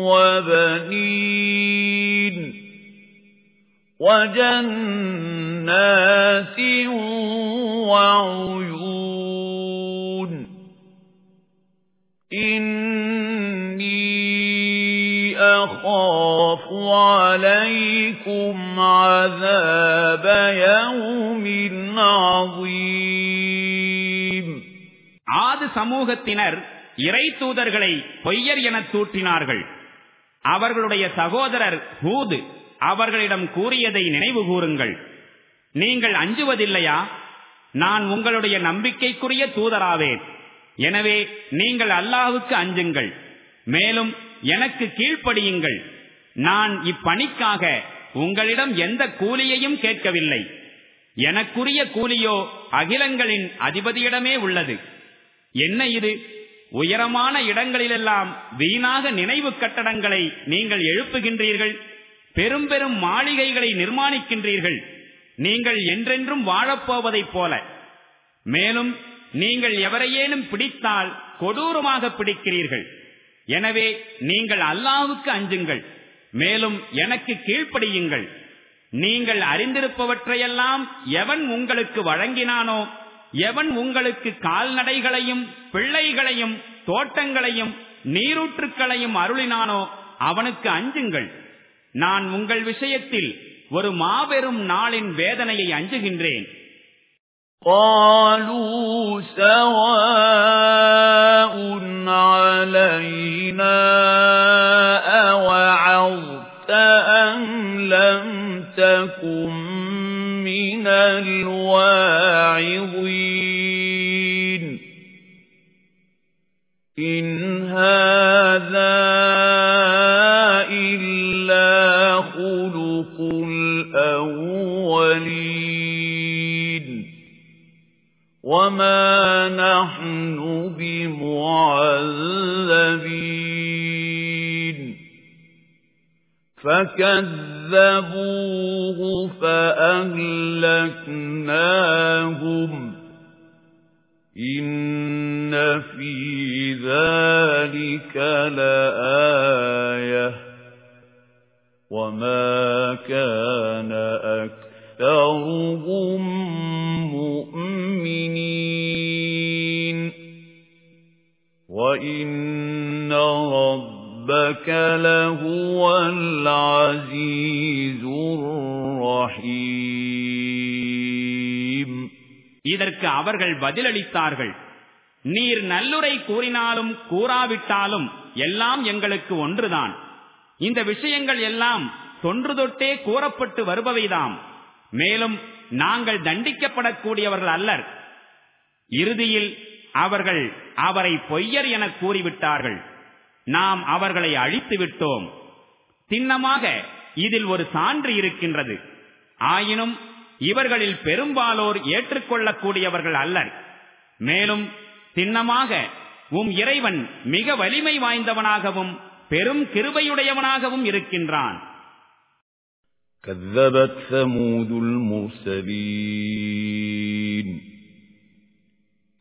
وَبَنِينَ وَجَنَّاتٍ وَعُيُونٍ إِنِّي أَخَافُ عَلَيْكُمْ عَذَابَ يَوْمٍ عَظِيمٍ ஆது சமூகத்தினர் இறை தூதர்களை பொய்யர் எனத் தூற்றினார்கள் அவர்களுடைய சகோதரர் ஹூது அவர்களிடம் கூறியதை நினைவு கூறுங்கள் நீங்கள் அஞ்சுவதில்லையா நான் உங்களுடைய நம்பிக்கைக்குரிய தூதராவேன் எனவே நீங்கள் அல்லாஹுக்கு அஞ்சுங்கள். மேலும் எனக்கு கீழ்ப்படியுங்கள். நான் இப்பணிக்காக உங்களிடம் எந்த கூலியையும் கேட்கவில்லை. எனக்குரிய கூலியோ அகிலங்களின் அதிபதியிடமே உள்ளது. என்ன இது? உயரமான இடங்களிலெல்லாம் வீணாக நினைவு கட்டடங்களை நீங்கள் எழுப்புகின்றீர்கள்? பெரும் பெரும் மாளிகைகளை நிர்மாணிக்கின்றீர்கள்? நீங்கள் என்றென்றும் வாழப்போவதைப் போல. மேலும் நீங்கள் எவரையேனும் பிடித்தால் கொடூரமாக பிடிக்கிறீர்கள். எனவே நீங்கள் அல்லாவுக்கு அஞ்சுங்கள். மேலும் எனக்கு கீழ்ப்படியுங்கள். நீங்கள் அறிந்திருப்பவற்றையெல்லாம் எவன் உங்களுக்கு வழங்கினானோ எவன் உங்களுக்கு கால்நடைகளையும் பிள்ளைகளையும் தோட்டங்களையும் நீரூற்றுக்களையும் அருளினானோ அவனுக்கு அஞ்சுங்கள். நான் உங்கள் விஷயத்தில் ஒரு மாபெரும் நாளின் வேதனையை அஞ்சுகின்றேன். قالوا سواء علينا أوعظت أم لم تكن من الواعظين. وما نحن بمعذبين فكذبوه فأهلكناهم إن في ذلك لآية وما كان أكثرهم وإن ربك لهو العزيز الرحيم இதற்கு அவர்கள் பதிலளித்தார்கள் நீர் நல்லுரை கூறினாலும் கூறாவிட்டாலும் எல்லாம் எங்களுக்கு ஒன்றுதான் இந்த விஷயங்கள் எல்லாம் தொன்று தொட்டே கூறப்பட்டு வருபவைதாம் மேலும் நாங்கள் தண்டிக்கப்படக்கூடியவர்கள் அல்லர் இறுதியில் அவர்கள் அவரை பொய்யர் என கூறிவிட்டார்கள் நாம் அவர்களை அழித்து விட்டோம் சின்னமாக இதில் ஒரு சான்று இருக்கின்றது ஆயினும் இவர்களில் பெரும்பாலோர் ஏற்றுக்கொள்ளக்கூடியவர்கள் அல்லர் மேலும் சின்னமாக உம் இறைவன் மிக வலிமை வாய்ந்தவனாகவும் பெரும் கிருபையுடையவனாகவும் இருக்கின்றான் كذبت ثمود المرسلين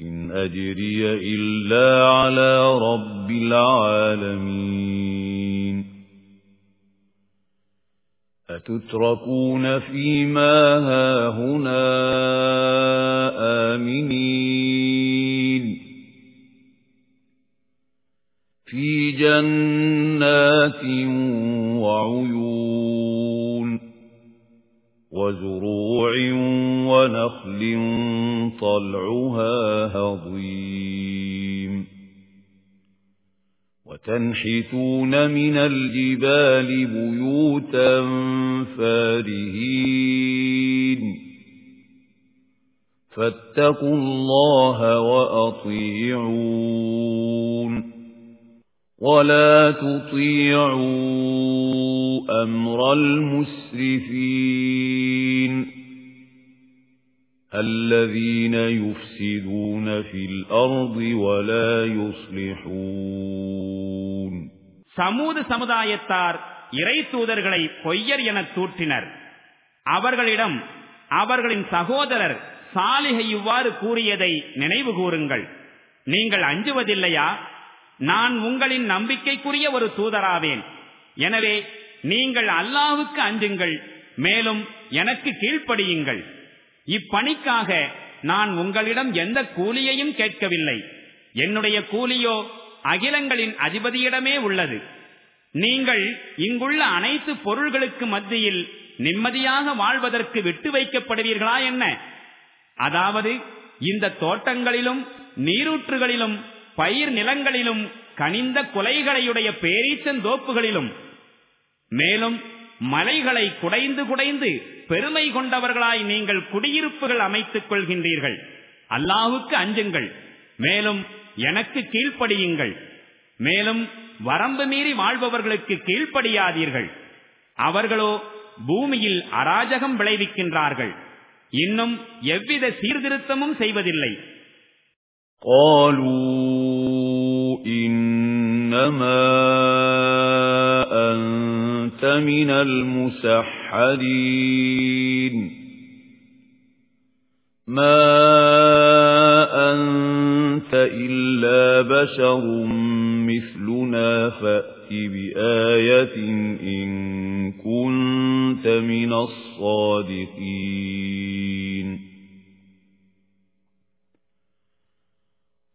إن أجري إلا على رب العالمين. أتتركون فيما هاهنا آمنين. في جنات وعيون وزروع ونخل طلعها هضيم. وتنحتون من الجبال بيوتا فارهين. فاتقوا الله وأطيعون. ولا تطيعوا أمر المسرفين. الذين يفسدون في الأرض ولا يصلحون சமூக சமுதாயத்தார் இறை தூதர்களை பொய்யர் என தூற்றினர் அவர்களிடம் அவர்களின் சகோதரர் சாலிகை இவ்வாறு கூறியதை நினைவு கூறுங்கள் நீங்கள் அஞ்சுவதில்லையா நான் உங்களின் நம்பிக்கைக்குரிய ஒரு தூதராவேன் எனவே நீங்கள் அல்லாவுக்கு அஞ்சுங்கள் மேலும் எனக்கு கீழ்ப்படியுங்கள் இப்பணிக்காக நான் உங்களிடம் எந்த கூலியையும் கேட்கவில்லை. என்னுடைய கூலியோ அகிலங்களின் அதிபதியிடமே உள்ளது. நீங்கள் இங்குள்ள அனைத்து பொருள்களுக்கு மத்தியில் நிம்மதியாக வாழ்வதற்கு விட்டு வைக்கப்படுவீர்களா என்ன? அதாவது இந்த தோட்டங்களிலும் நீரூற்றுகளிலும் பயிர் நிலங்களிலும் கனிந்த கொலைகளையுடைய பேரீச்சந்தோப்புகளிலும். மேலும் மலைகளை குடைந்து குடைந்து பெருமை கொண்டவர்களாய் நீங்கள் குடியிருப்புகள் அமைத்துக் கொள்கின்றீர்கள் அல்லாஹுக்கு அஞ்சுங்கள் மேலும் எனக்கு கீழ்ப்படியுங்கள் மேலும் வரம்பு மீறி வாழ்பவர்களுக்கு கீழ்ப்படியாதீர்கள் அவர்களோ பூமியில் அராஜகம் விளைவிக்கின்றார்கள் இன்னும் எவ்வித சீர்திருத்தமும் செய்வதில்லை قالوا إنما أنت من المسحرين. ما أنت إلا بشر مثلنا فأت بآية إن كنت من الصادقين.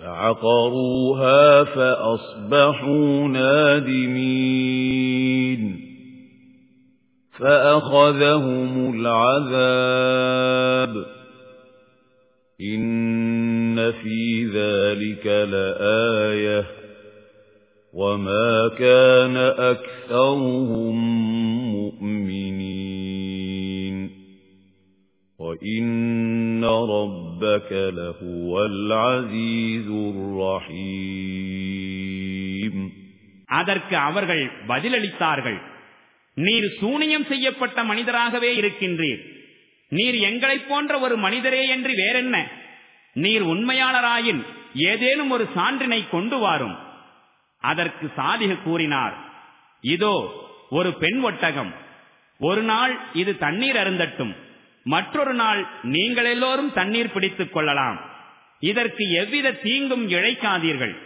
فعقروها فأصبحوا نادمين. فأخذهم العذاب. إن في ذلك لآية. وما كان أكثرهم مؤمنين. وإن ربك لهو العزيز الرحيم அதற்கு அவர்கள் பதிலளித்தார்கள் நீர் சூனியம் செய்யப்பட்ட மனிதராகவே இருக்கின்றீர் நீர் எங்களைப் போன்ற ஒரு மனிதரே என்று வேறென்ன நீர் உண்மையாளராயின் ஏதேனும் ஒரு சான்றினை கொண்டு வாரும் அதற்கு சாதிக கூறினார் இதோ ஒரு பெண் ஒட்டகம் ஒரு நாள் இது தண்ணீர் அருந்தட்டும் மற்றொரு நாள் நீங்கள் எல்லோரும் தண்ணீர் பிடித்துக் கொள்ளலாம். இதற்கு எவ்வித தீங்கும் இழைக்காதீர்கள்.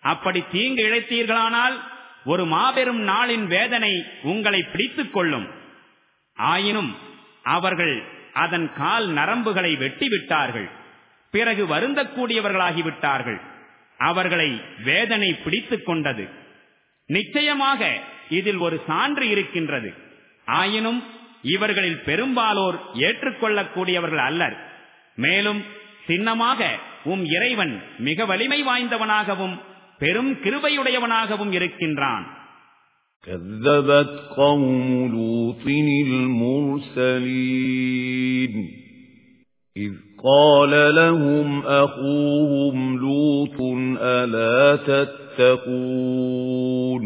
அப்படி தீங்கு இழைத்தீர்களானால் ஒரு மாபெரும் நாளின் வேதனை உங்களை பிடித்துக் கொள்ளும். ஆயினும் அவர்கள் அதன் கால் நரம்புகளை வெட்டிவிட்டார்கள். பிறகு வருந்தக்கூடியவர்களாகிவிட்டார்கள். அவர்களை வேதனை பிடித்துக் கொண்டது. நிச்சயமாக இதில் ஒரு சான்று இருக்கின்றது. ஆயினும் இவர்களில் பெரும்பாலோர் ஏற்றுக்கொள்ளக்கூடியவர்கள் அல்லர் மேலும் சின்னமாக உம் இறைவன் மிக வலிமை வாய்ந்தவனாகவும் பெரும் கிருபையுடையவனாகவும் இருக்கின்றான் كذبت قوم لوط المرسلين إذ قال لهم أخوهم لوط ألا تتقون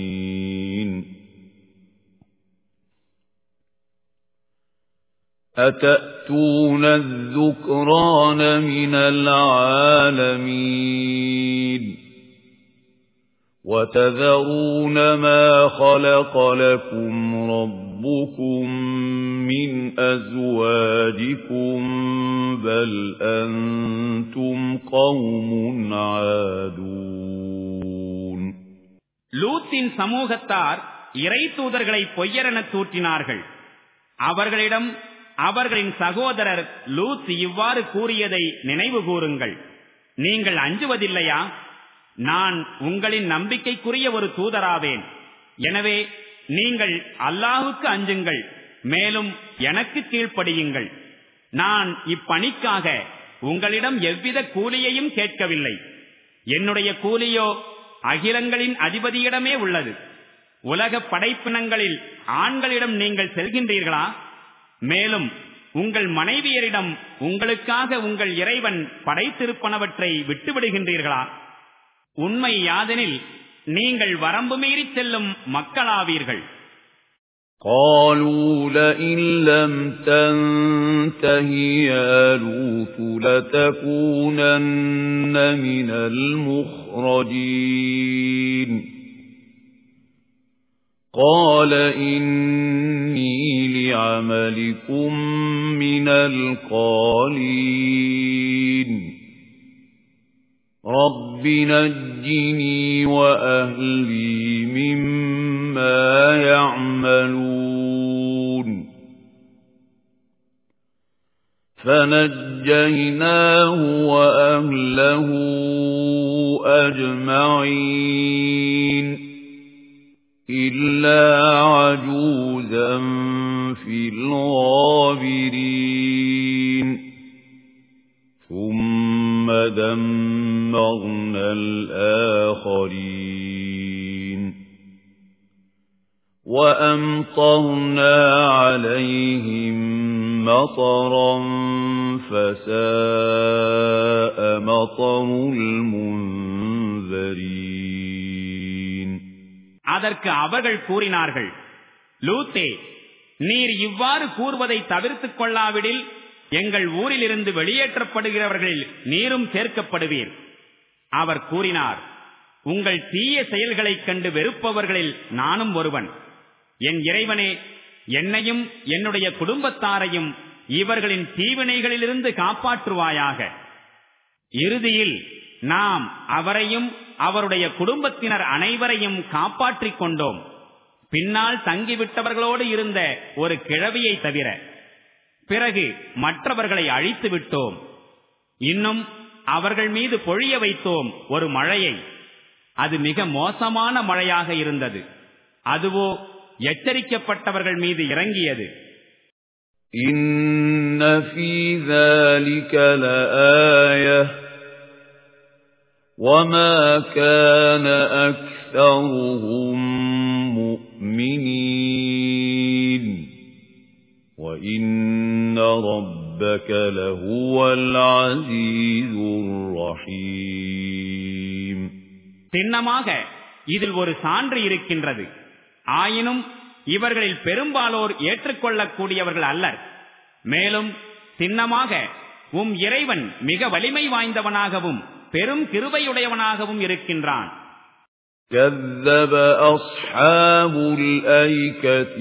أتأتون الذكران من العالمين وتذرون ما خلق لكم ربكم من أزواجكم بل أنتم قوم عادون லூத்தின் சமூகத்தார் இறை தூதர்களை பொய்யரென தூற்றினார்கள் அவர்களிடம் அவர்களின் சகோதரர் லூத் இவ்வாறு கூறியதை நினைவு கூறுங்கள். நீங்கள் அஞ்சுவதில்லையா? நான் உங்களின் நம்பிக்கைக்குரிய ஒரு தூதராவேன். எனவே நீங்கள் அல்லாஹுக்கு அஞ்சுங்கள் மேலும் எனக்கு கீழ்ப்படியுங்கள். நான் இப்பணிக்காக உங்களிடம் எவ்வித கூலியையும் கேட்கவில்லை. என்னுடைய கூலியோ அகிலங்களின் அதிபதியிடமே உள்ளது. உலக படைப்பினங்களில் ஆண்களிடம் நீங்கள் செல்கின்றீர்களா? மேலும் உங்கள் மனைவியரிடம் உங்களுக்காக உங்கள் இறைவன் படைத்திருப்பனவற்றை விட்டுவிடுகின்றீர்களா உண்மை யாதெனில் நீங்கள் வரம்பு மீறி செல்லும் மக்களாவீர்கள் قالوا لئن لم تنته يا لوط لتكونن من المخرجين قال إني لعملكم من القالين رب نجني وأهلي مما يعملون فنجيناه وأهله أجمعين إلا عجوزا في الغابرين ثم دمرنا الآخرين وأمطرنا عليهم مطرا فساء مطر المنذرين அதற்கு அவர்கள் கூறினார்கள் லூத்தே நீர் இவ்வாறு கூறுவதை தவிர்த்துக் கொள்ளாவிடில் எங்கள் ஊரிலிருந்து வெளியேற்றப்படுகிறவர்களில் நீரும் சேர்க்கப்படுவீர். அவர் கூறினார் உங்கள் தீய செயல்களைக் கண்டு வெறுப்பவர்களில் நானும் ஒருவன். என் இறைவனே என்னையும் என்னுடைய குடும்பத்தாரையும் இவர்களின் தீவினைகளிலிருந்து காப்பாற்றுவாயாக. இறுதியில் நாம் அவரையும் அவருடைய குடும்பத்தினர் அனைவரையும் காப்பாற்றிக் கொண்டோம் பின்னால் தங்கிவிட்டவர்களோடு இருந்த ஒரு கிழவியை தவிர பிறகு மற்றவர்களை அழித்து விட்டோம் இன்னும் அவர்கள் மீது பொழிய வைத்தோம் ஒரு மழையை அது மிக மோசமான மழையாக இருந்தது அதுவோ எச்சரிக்கப்பட்டவர்கள் மீது இறங்கியது إن في ذلك لآية وما كان أكثرهم مؤمنين وإن ربك لهو العزيز الرحيم சின்னமாக இதில் ஒரு சான்று இருக்கின்றது ஆயினும் இவர்களில் பெரும்பாலோர் ஏற்றுக்கொள்ளக்கூடியவர்கள் அல்லர் மேலும் சின்னமாக உம் இறைவன் மிக வலிமை வாய்ந்தவனாகவும் பெரும் கிருபையுடையவனாகவும் இருக்கின்றான் كذب أصحاب الأيكة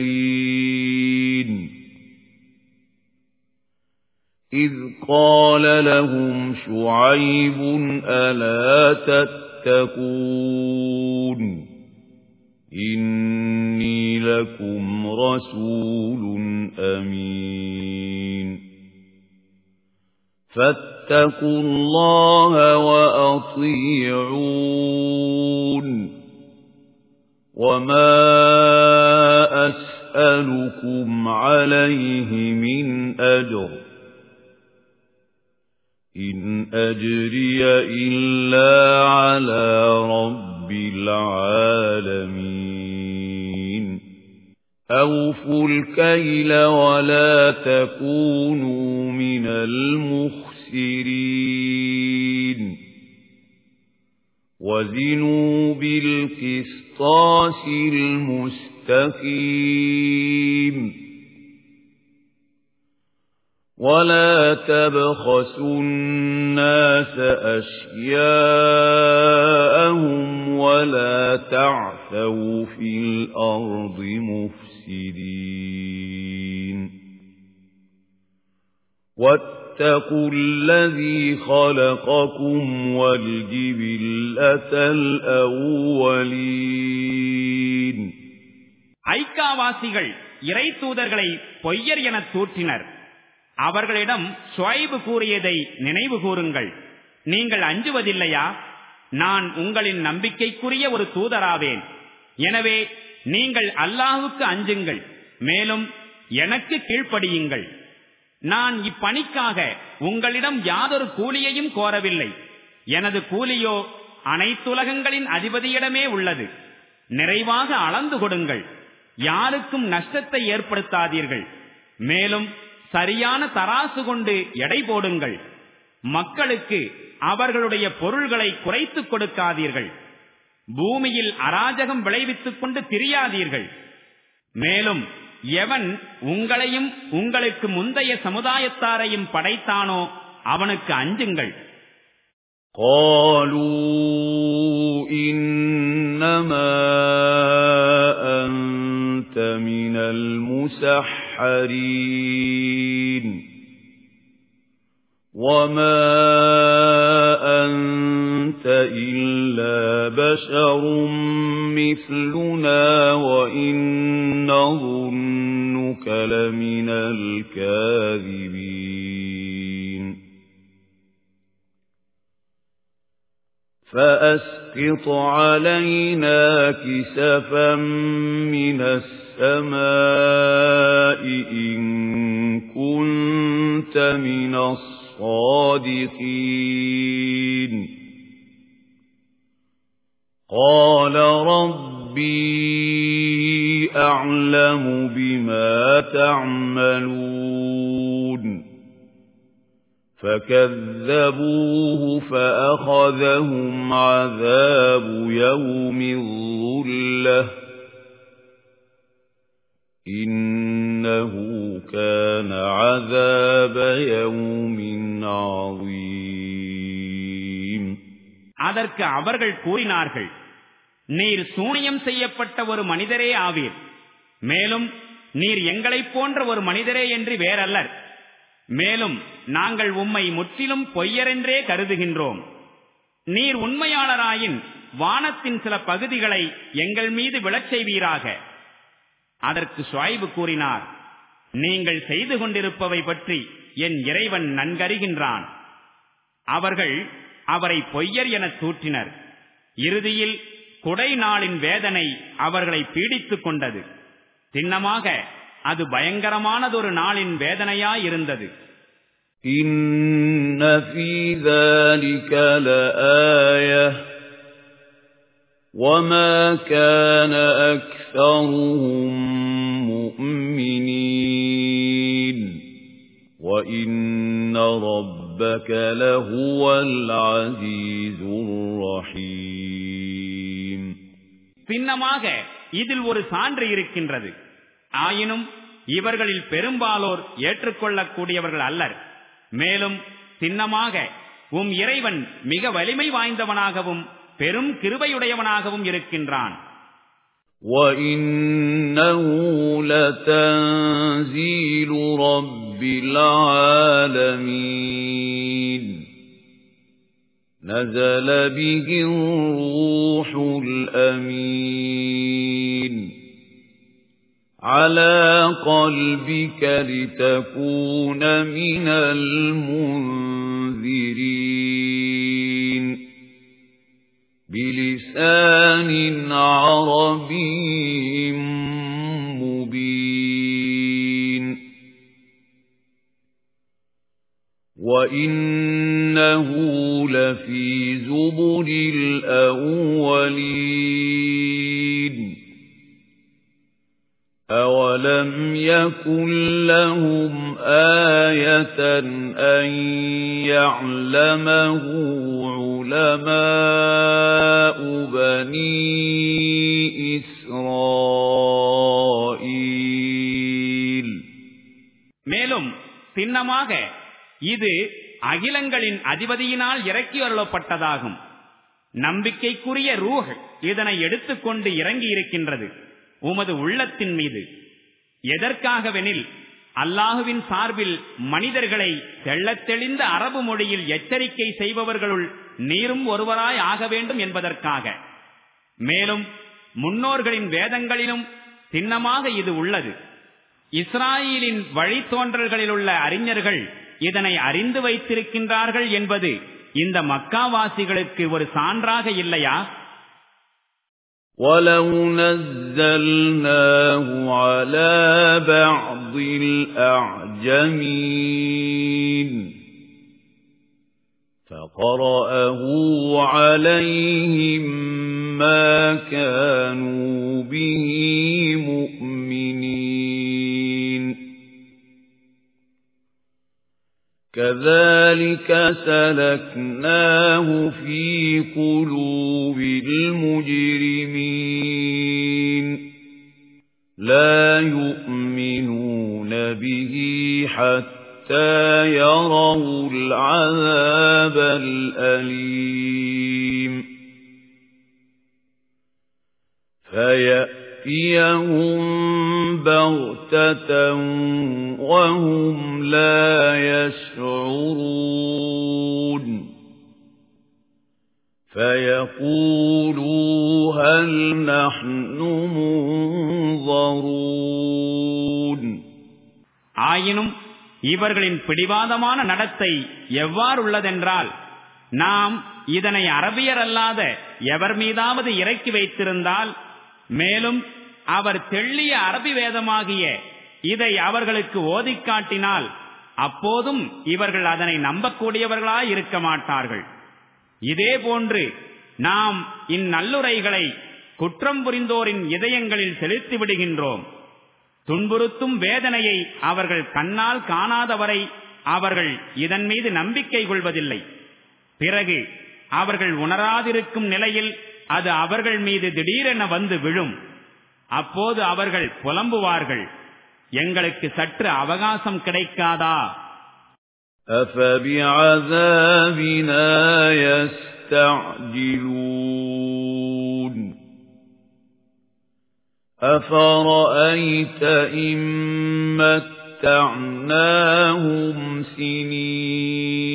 المرسلين إذ قال لهم شعيب ألا تتقون إني لكم رسول أمين فاتقوا الله وأطيعون. وما أسألكم عليه من أجر. إن أجري إلا على رب العالمين. أوفوا الكيل ولا تكونوا من المخسرين. وزنوا بالقسطاس المستقيم ولا تبخسوا الناس أشياءهم ولا تعثوا في الأرض مفسدين واتقوا الذي خلقكم والجبلة الأولين ஐக்காவாசிகள் இறை தூதர்களை பொய்யர் என தூற்றினர் அவர்களிடம் சுவைபு கூறியதை நினைவு கூறுங்கள் நீங்கள் அஞ்சுவதில்லையா நான் உங்களின் நம்பிக்கைக்குரிய ஒரு தூதராவேன் எனவே நீங்கள் அல்லாஹுக்கு அஞ்சுங்கள் மேலும் எனக்கு கீழ்ப்படியுங்கள் நான் இப்பணிக்காக உங்களிடம் யாதொரு கூலியையும் கோரவில்லை. எனது கூலியோ அனைத்துலகங்களின் அதிபதியிடமே உள்ளது. நிறைவாக அளந்து கொடுங்கள். யாருக்கும் நஷ்டத்தை ஏற்படுத்தாதீர்கள். மேலும் சரியான தராசு கொண்டு எடை போடுங்கள். மக்களுக்கு அவர்களுடைய பொருள்களை குறைத்துக் கொடுக்காதீர்கள். பூமியில் அராஜகம் விளைவித்துக் கொண்டு திரியாதீர்கள். மேலும் எவன் உங்களையும் உங்களுக்கு முந்தைய சமுதாயத்தாரையும் படைத்தானோ அவனுக்கு அஞ்சுங்கள் قالوا إنما أنت من المسحرين وما أنت إلا بشر مثلنا وإن نظنك لمن الكاذبين فأسقط علينا كسفا من السماء إن كنت من الصادقين قال ربي أعلم بما تعملون. فكذبوه فأخذهم عذاب يوم الظلة. إنه كان عذاب يوم عظيم. அதற்கு அவர்கள் கூறினார்கள் நீர் சூனியம் செய்யப்பட்ட ஒரு மனிதரே ஆவீர். மேலும் நீர் எங்களைப் போன்ற ஒரு மனிதரே என்று வேறல்லர். மேலும் நாங்கள் உம்மை முற்றிலும் பொய்யரென்றே கருதுகின்றோம். நீர் உண்மையாளராயின் வானத்தின் சில பகுதிகளை எங்கள் மீது விழச் செய்வீராக. அதற்கு சுவாய்வு கூறினார் நீங்கள் செய்து கொண்டிருப்பவை பற்றி என் இறைவன் நன்கறிகின்றான். அவர்கள் அவரை பொய்யர் என தூற்றினர் இறுதியில் குடை நாளின் வேதனை அவர்களை பீடித்துக் கொண்டது சின்னமாக அது பயங்கரமானதொரு நாளின் வேதனையாயிருந்தது إن في ذلك لآية وما كان أكثرهم مؤمنين وإن ربك لهو العزيز الرحيم பின்னமாக இதில் ஒரு சான்று இருக்கின்றது ஆயினும் இவர்களில் பெரும்பாலோர் ஏற்றுக்கொள்ளக்கூடியவர்கள் அல்லர் மேலும் சின்னமாக உம் இறைவன் மிக வலிமை வாய்ந்தவனாகவும் பெரும் கிருபையுடையவனாகவும் இருக்கின்றான் وَإِنَّهُ لَتَنزِيلُ رَبِّ الْعَالَمِينَ نَزَلَ بِهِ الرُّوحُ الْأَمِينُ. عَلَى قَلْبِكَ لِتَكُونَ مِنَ الْمُنذِرِينَ. بِلِسَانٍ عَرَبِيٍّ وَإِنَّهُ لَفِي زُبُرِ الْأَوَّلِينَ أَوَلَمْ يَكُنْ لَهُمْ آيَةً أَنْ يَعْلَمَهُ عُلَمَاءُ بَنِي إِسْرَائِيلَ மேலும் சின்னமாக இது அகிலங்களின் அதிபதியினால் இறக்கி அருளப்பட்டதாகும். நம்பிக்கைக்குரிய ரூஹ் இதனை எடுத்துக்கொண்டு இறங்கி இருக்கின்றது உமது உள்ளத்தின் மீது. எதற்காகவெனில் அல்லாஹுவின் சார்பில் மனிதர்களை தெள்ளத்தெளிந்த அரபு மொழியில் எச்சரிக்கை செய்பவர்களுள் நீரும் ஒருவராய் ஆக வேண்டும் என்பதற்காக. மேலும் முன்னோர்களின் வேதங்களிலும் சின்னமாக இது உள்ளது. இஸ்ராயலின் வழித்தோன்றல்களில் உள்ள அறிஞர்கள் இதனை அறிந்து வைத்திருக்கின்றார்கள் என்பது இந்த மக்காவாசிகளுக்கு ஒரு சான்றாக இல்லையா وَلَوْ نَزَّلْنَاهُ عَلَى بَعْضِ الْأَعْجَمِينَ فَقَرَأَهُ عَلَيْهِمْ مَا كَانُوا بِهِ كَذَلِكَ سَلَكْنَاهُ فِي قُلُوبِ الْمُجْرِمِينَ. لَا يُؤْمِنُونَ بِهِ حَتَّى يَرَوْا الْعَذَابَ الْأَلِيمَ. فَيَأْتِيَهُم بَغْتَةً وَهُمْ لَا يَشْعُرُونَ فَيَقُولُوا هَلْ نَحْنُ مُنظَرُونَ ஆயினும் இவர்களின் பிடிவாதமான நடத்தை எவ்வாறுள்ளதென்றால் நாம் இதனை அரபியர் அல்லாத எவர் மீதாவது இறக்கி வைத்திருந்தால் மேலும் அவர் தெள்ளிய அரபி வேதமாகிய இதை அவர்களுக்கு ஓதி காட்டினால் அப்போதும் இவர்கள் அதனை நம்பக்கூடியவர்களாய் இருக்க மாட்டார்கள். இதே போன்று நாம் இந்நல்லுரைகளை குற்றம் புரிந்தோரின் இதயங்களில் செலுத்தி விடுகின்றோம். துன்புறுத்தும் வேதனையை அவர்கள் கண்ணால் காணாதவரை அவர்கள் இதன் மீது நம்பிக்கை கொள்வதில்லை. பிறகு அவர்கள் உணராதிருக்கும் நிலையில் அது அவர்கள் மீது திடீரென வந்து விழும். அப்போது அவர்கள் புலம்புவார்கள் எங்களுக்கு சற்று அவகாசம் கிடைக்காதா أفبعذابنا يستعجلون أفرأيت إن متعناهم سنين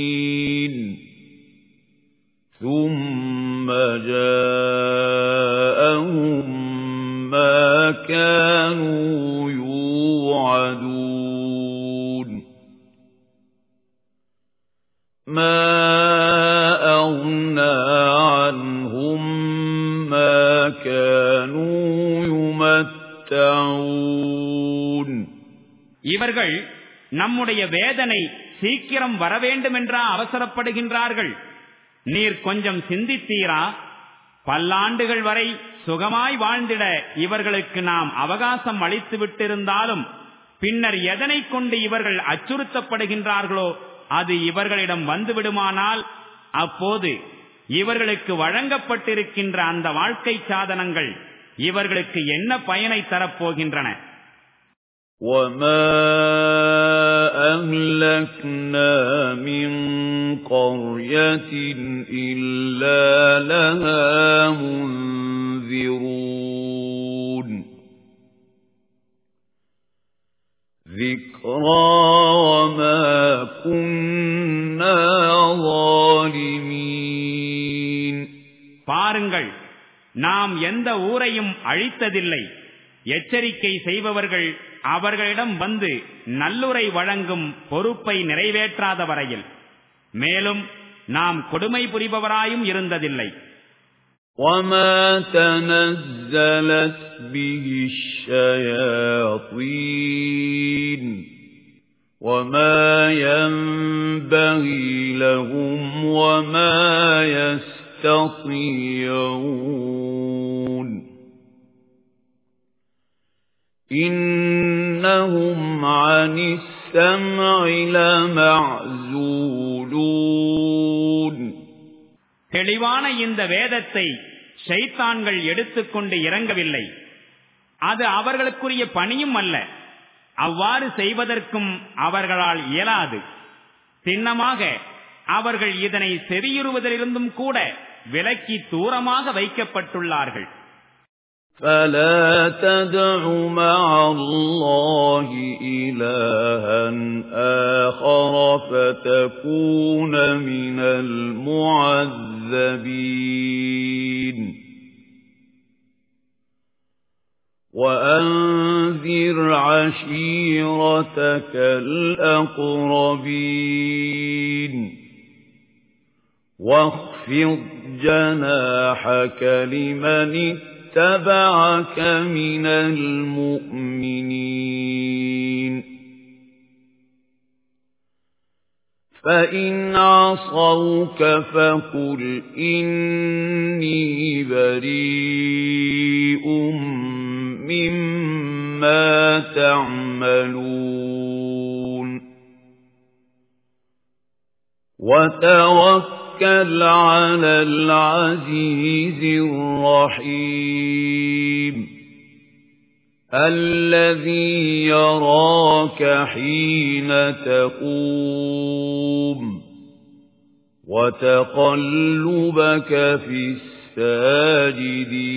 ثم جاءهم ما كانوا يوعدون ما أغنى عنهم ما كانوا يمتعون இவர்கள் நம்முடைய வேதனை சீக்கிரம் வரவேண்டுமென்றா அவசரப்படுகின்றார்கள் நீர் கொஞ்சம் சிந்தித்தீரா பல்லாண்டுகள் வரை சுகமாய் வாழ்ந்திட இவர்களுக்கு நாம் அவகாசம் அளித்து விட்டிருந்தாலும் பின்னர் எதனை கொண்டு இவர்கள் அச்சுறுத்தப்படுகின்றார்களோ அது இவர்களிடம் வந்துவிடுமானால் அப்போது இவர்களுக்கு வழங்கப்பட்டிருக்கின்ற அந்த வாழ்க்கை சாதனங்கள் இவர்களுக்கு என்ன பயனை தரப்போகின்றன وَمَا أَهْلَكْنَا مِنْ قَرْيَةٍ إِلَّا لَهَا مُنذِرُونَ ذِكْرَى وَمَا كُنَّا ظَالِمِينَ பாருங்கள் நாம் எந்த ஊரையும் அழித்ததில்லை எச்சரிக்கை செய்பவர்கள் அவர்களிடம் வந்து நல்லுரை வழங்கும் பொறுப்பை நிறைவேற்றாத வரையில் மேலும் நாம் கொடுமை புரிபவராயும் இருந்ததில்லை وَمَا تَنَزَّلَتْ بِهِ الشَّيَاطِينُ وَمَا يَنبَغِي لَهُمْ وَمَا يَسْتَطِيعُونَ إِنَّهُمْ عَنِ السَّمْعِ لَمَعْزُولُونَ தெளிவான இந்த வேதத்தை ஷைத்தான்கள் எடுத்துக்கொண்டு இறங்கவில்லை அது அவர்களுக்குரிய பணியும் அல்ல அவ்வாறு செய்வதற்கும் அவர்களால் இயலாது சின்னமாக அவர்கள் இதனை செவியுறுவதிலிருந்தும் கூட விலக்கி தூரமாக வைக்கப்பட்டுள்ளார்கள் فلا تدع مع الله إلها آخر فتكون من المعذبين وأنذر عشيرتك الأقربين واخفض جناحك لمن اتبعك من المؤمنين. فإن عصوك فقل إني بريء مما تعملون. وتوكل على العزيز الرحيم. الذي يراك حين تقوم وتقلبك في الساجدين.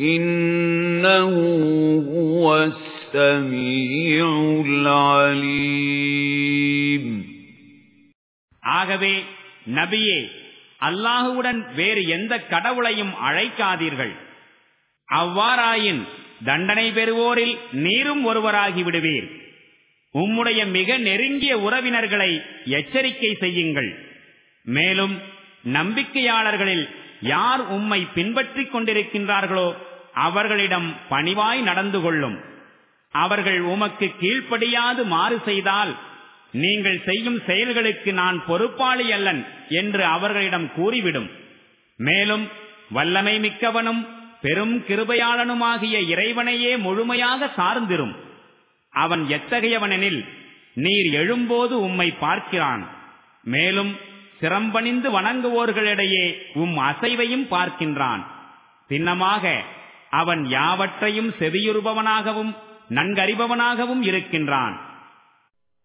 إنه هو السميع العليم. ஆகவே நபியே அல்லாஹுவுடன் வேறு எந்த கடவுளையும் அழைக்காதீர்கள். அவ்வாறாயின் தண்டனை பெறுவோரில் நீரும் ஒருவராகி விடுவீர். உம்முடைய மிக நெருங்கிய உறவினர்களை எச்சரிக்கை செய்யுங்கள். மேலும் நம்பிக்கையாளர்களில் யார் உம்மை பின்பற்றிக் கொண்டிருக்கின்றார்களோ அவர்களிடம் பணிவாய் நடந்து கொள்ளும். அவர்கள் உமக்கு கீழ்ப்படியாது மாறு செய்தால் நீங்கள் செய்யும் செயல்களுக்கு நான் பொறுப்பாளி அல்லன் என்று அவர்களிடம் கூறிவிடும். மேலும் வல்லமை மிக்கவனும் பெரும் கிருபையாளனுமாகிய இறைவனையே முழுமையாக சார்ந்திரும். அவன் எத்தகையவனெனில் நீர் எழும்போது உம்மை பார்க்கிறான். மேலும் சிரம்பணிந்து வணங்குவோர்களிடையே உம் அசைவையும் பார்க்கின்றான். சின்னமாக அவன் யாவற்றையும் செவியுறுபவனாகவும் நன்கறிபவனாகவும் இருக்கின்றான்.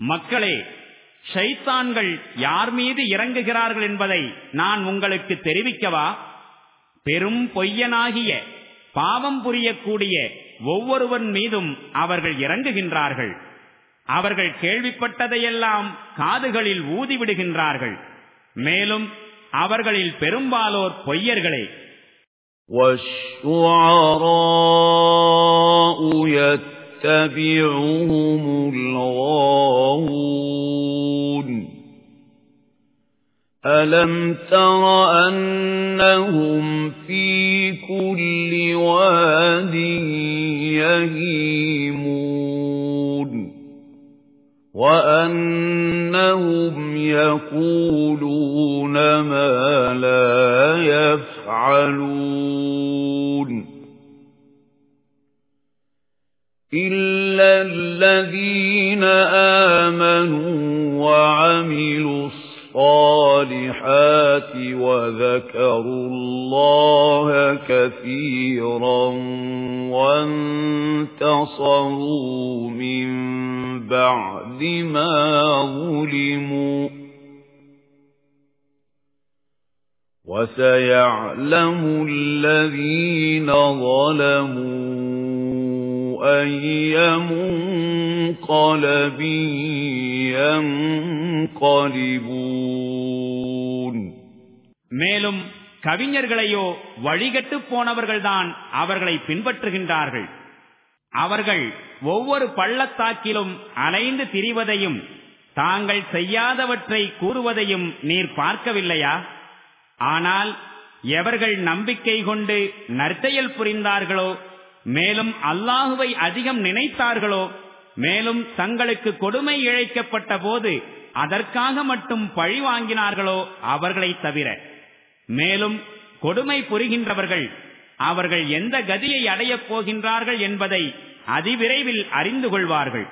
மக்களே ஷைத்தான்கள் யார் மீது இறங்குகிறார்கள் என்பதை நான் உங்களுக்கு தெரிவிக்கவா பெரும் பொய்யனாகிய பாவம் புரியக்கூடிய ஒவ்வொருவன் மீதும் அவர்கள் இறங்குகின்றார்கள் அவர்கள் கேள்விப்பட்டதையெல்லாம் காதுகளில் ஊதிவிடுகின்றார்கள் மேலும் அவர்களில் பெரும்பாலோர் பொய்யர்களே والشعراء يتبعهم الغاوون. ألم تر أنهم في كل واد يهيمون؟ وأنهم يقولون ما لا يفعلون. إلا الذين آمنوا وعملوا الصالحات وذكروا الله كثيرا وانتصروا من بعد ما ظلموا وسيعلم الذين ظلموا أي منقلب ينقلبون மேலும் கவிஞர்களையோ வழிகட்டு போனவர்கள்தான் அவர்களை பின்பற்றுகின்றார்கள் அவர்கள் ஒவ்வொரு பள்ளத்தாக்கிலும் அலைந்து திரிவதையும் தாங்கள் செய்யாதவற்றை கூறுவதையும் நீர் பார்க்கவில்லையா ஆனால் எவர்கள் நம்பிக்கை கொண்டு நற்செயல் புரிந்தார்களோ மேலும் அல்லாஹுவை அதிகம் நினைத்தார்களோ மேலும் தங்களுக்கு கொடுமை இழைக்கப்பட்ட போது அதற்காக மட்டும் பழி வாங்கினார்களோ அவர்களை தவிர. மேலும் கொடுமை புரிகின்றவர்கள் அவர்கள் எந்த கதியை அடையப் போகின்றார்கள் என்பதை அதிவிரைவில் அறிந்து கொள்வார்கள்.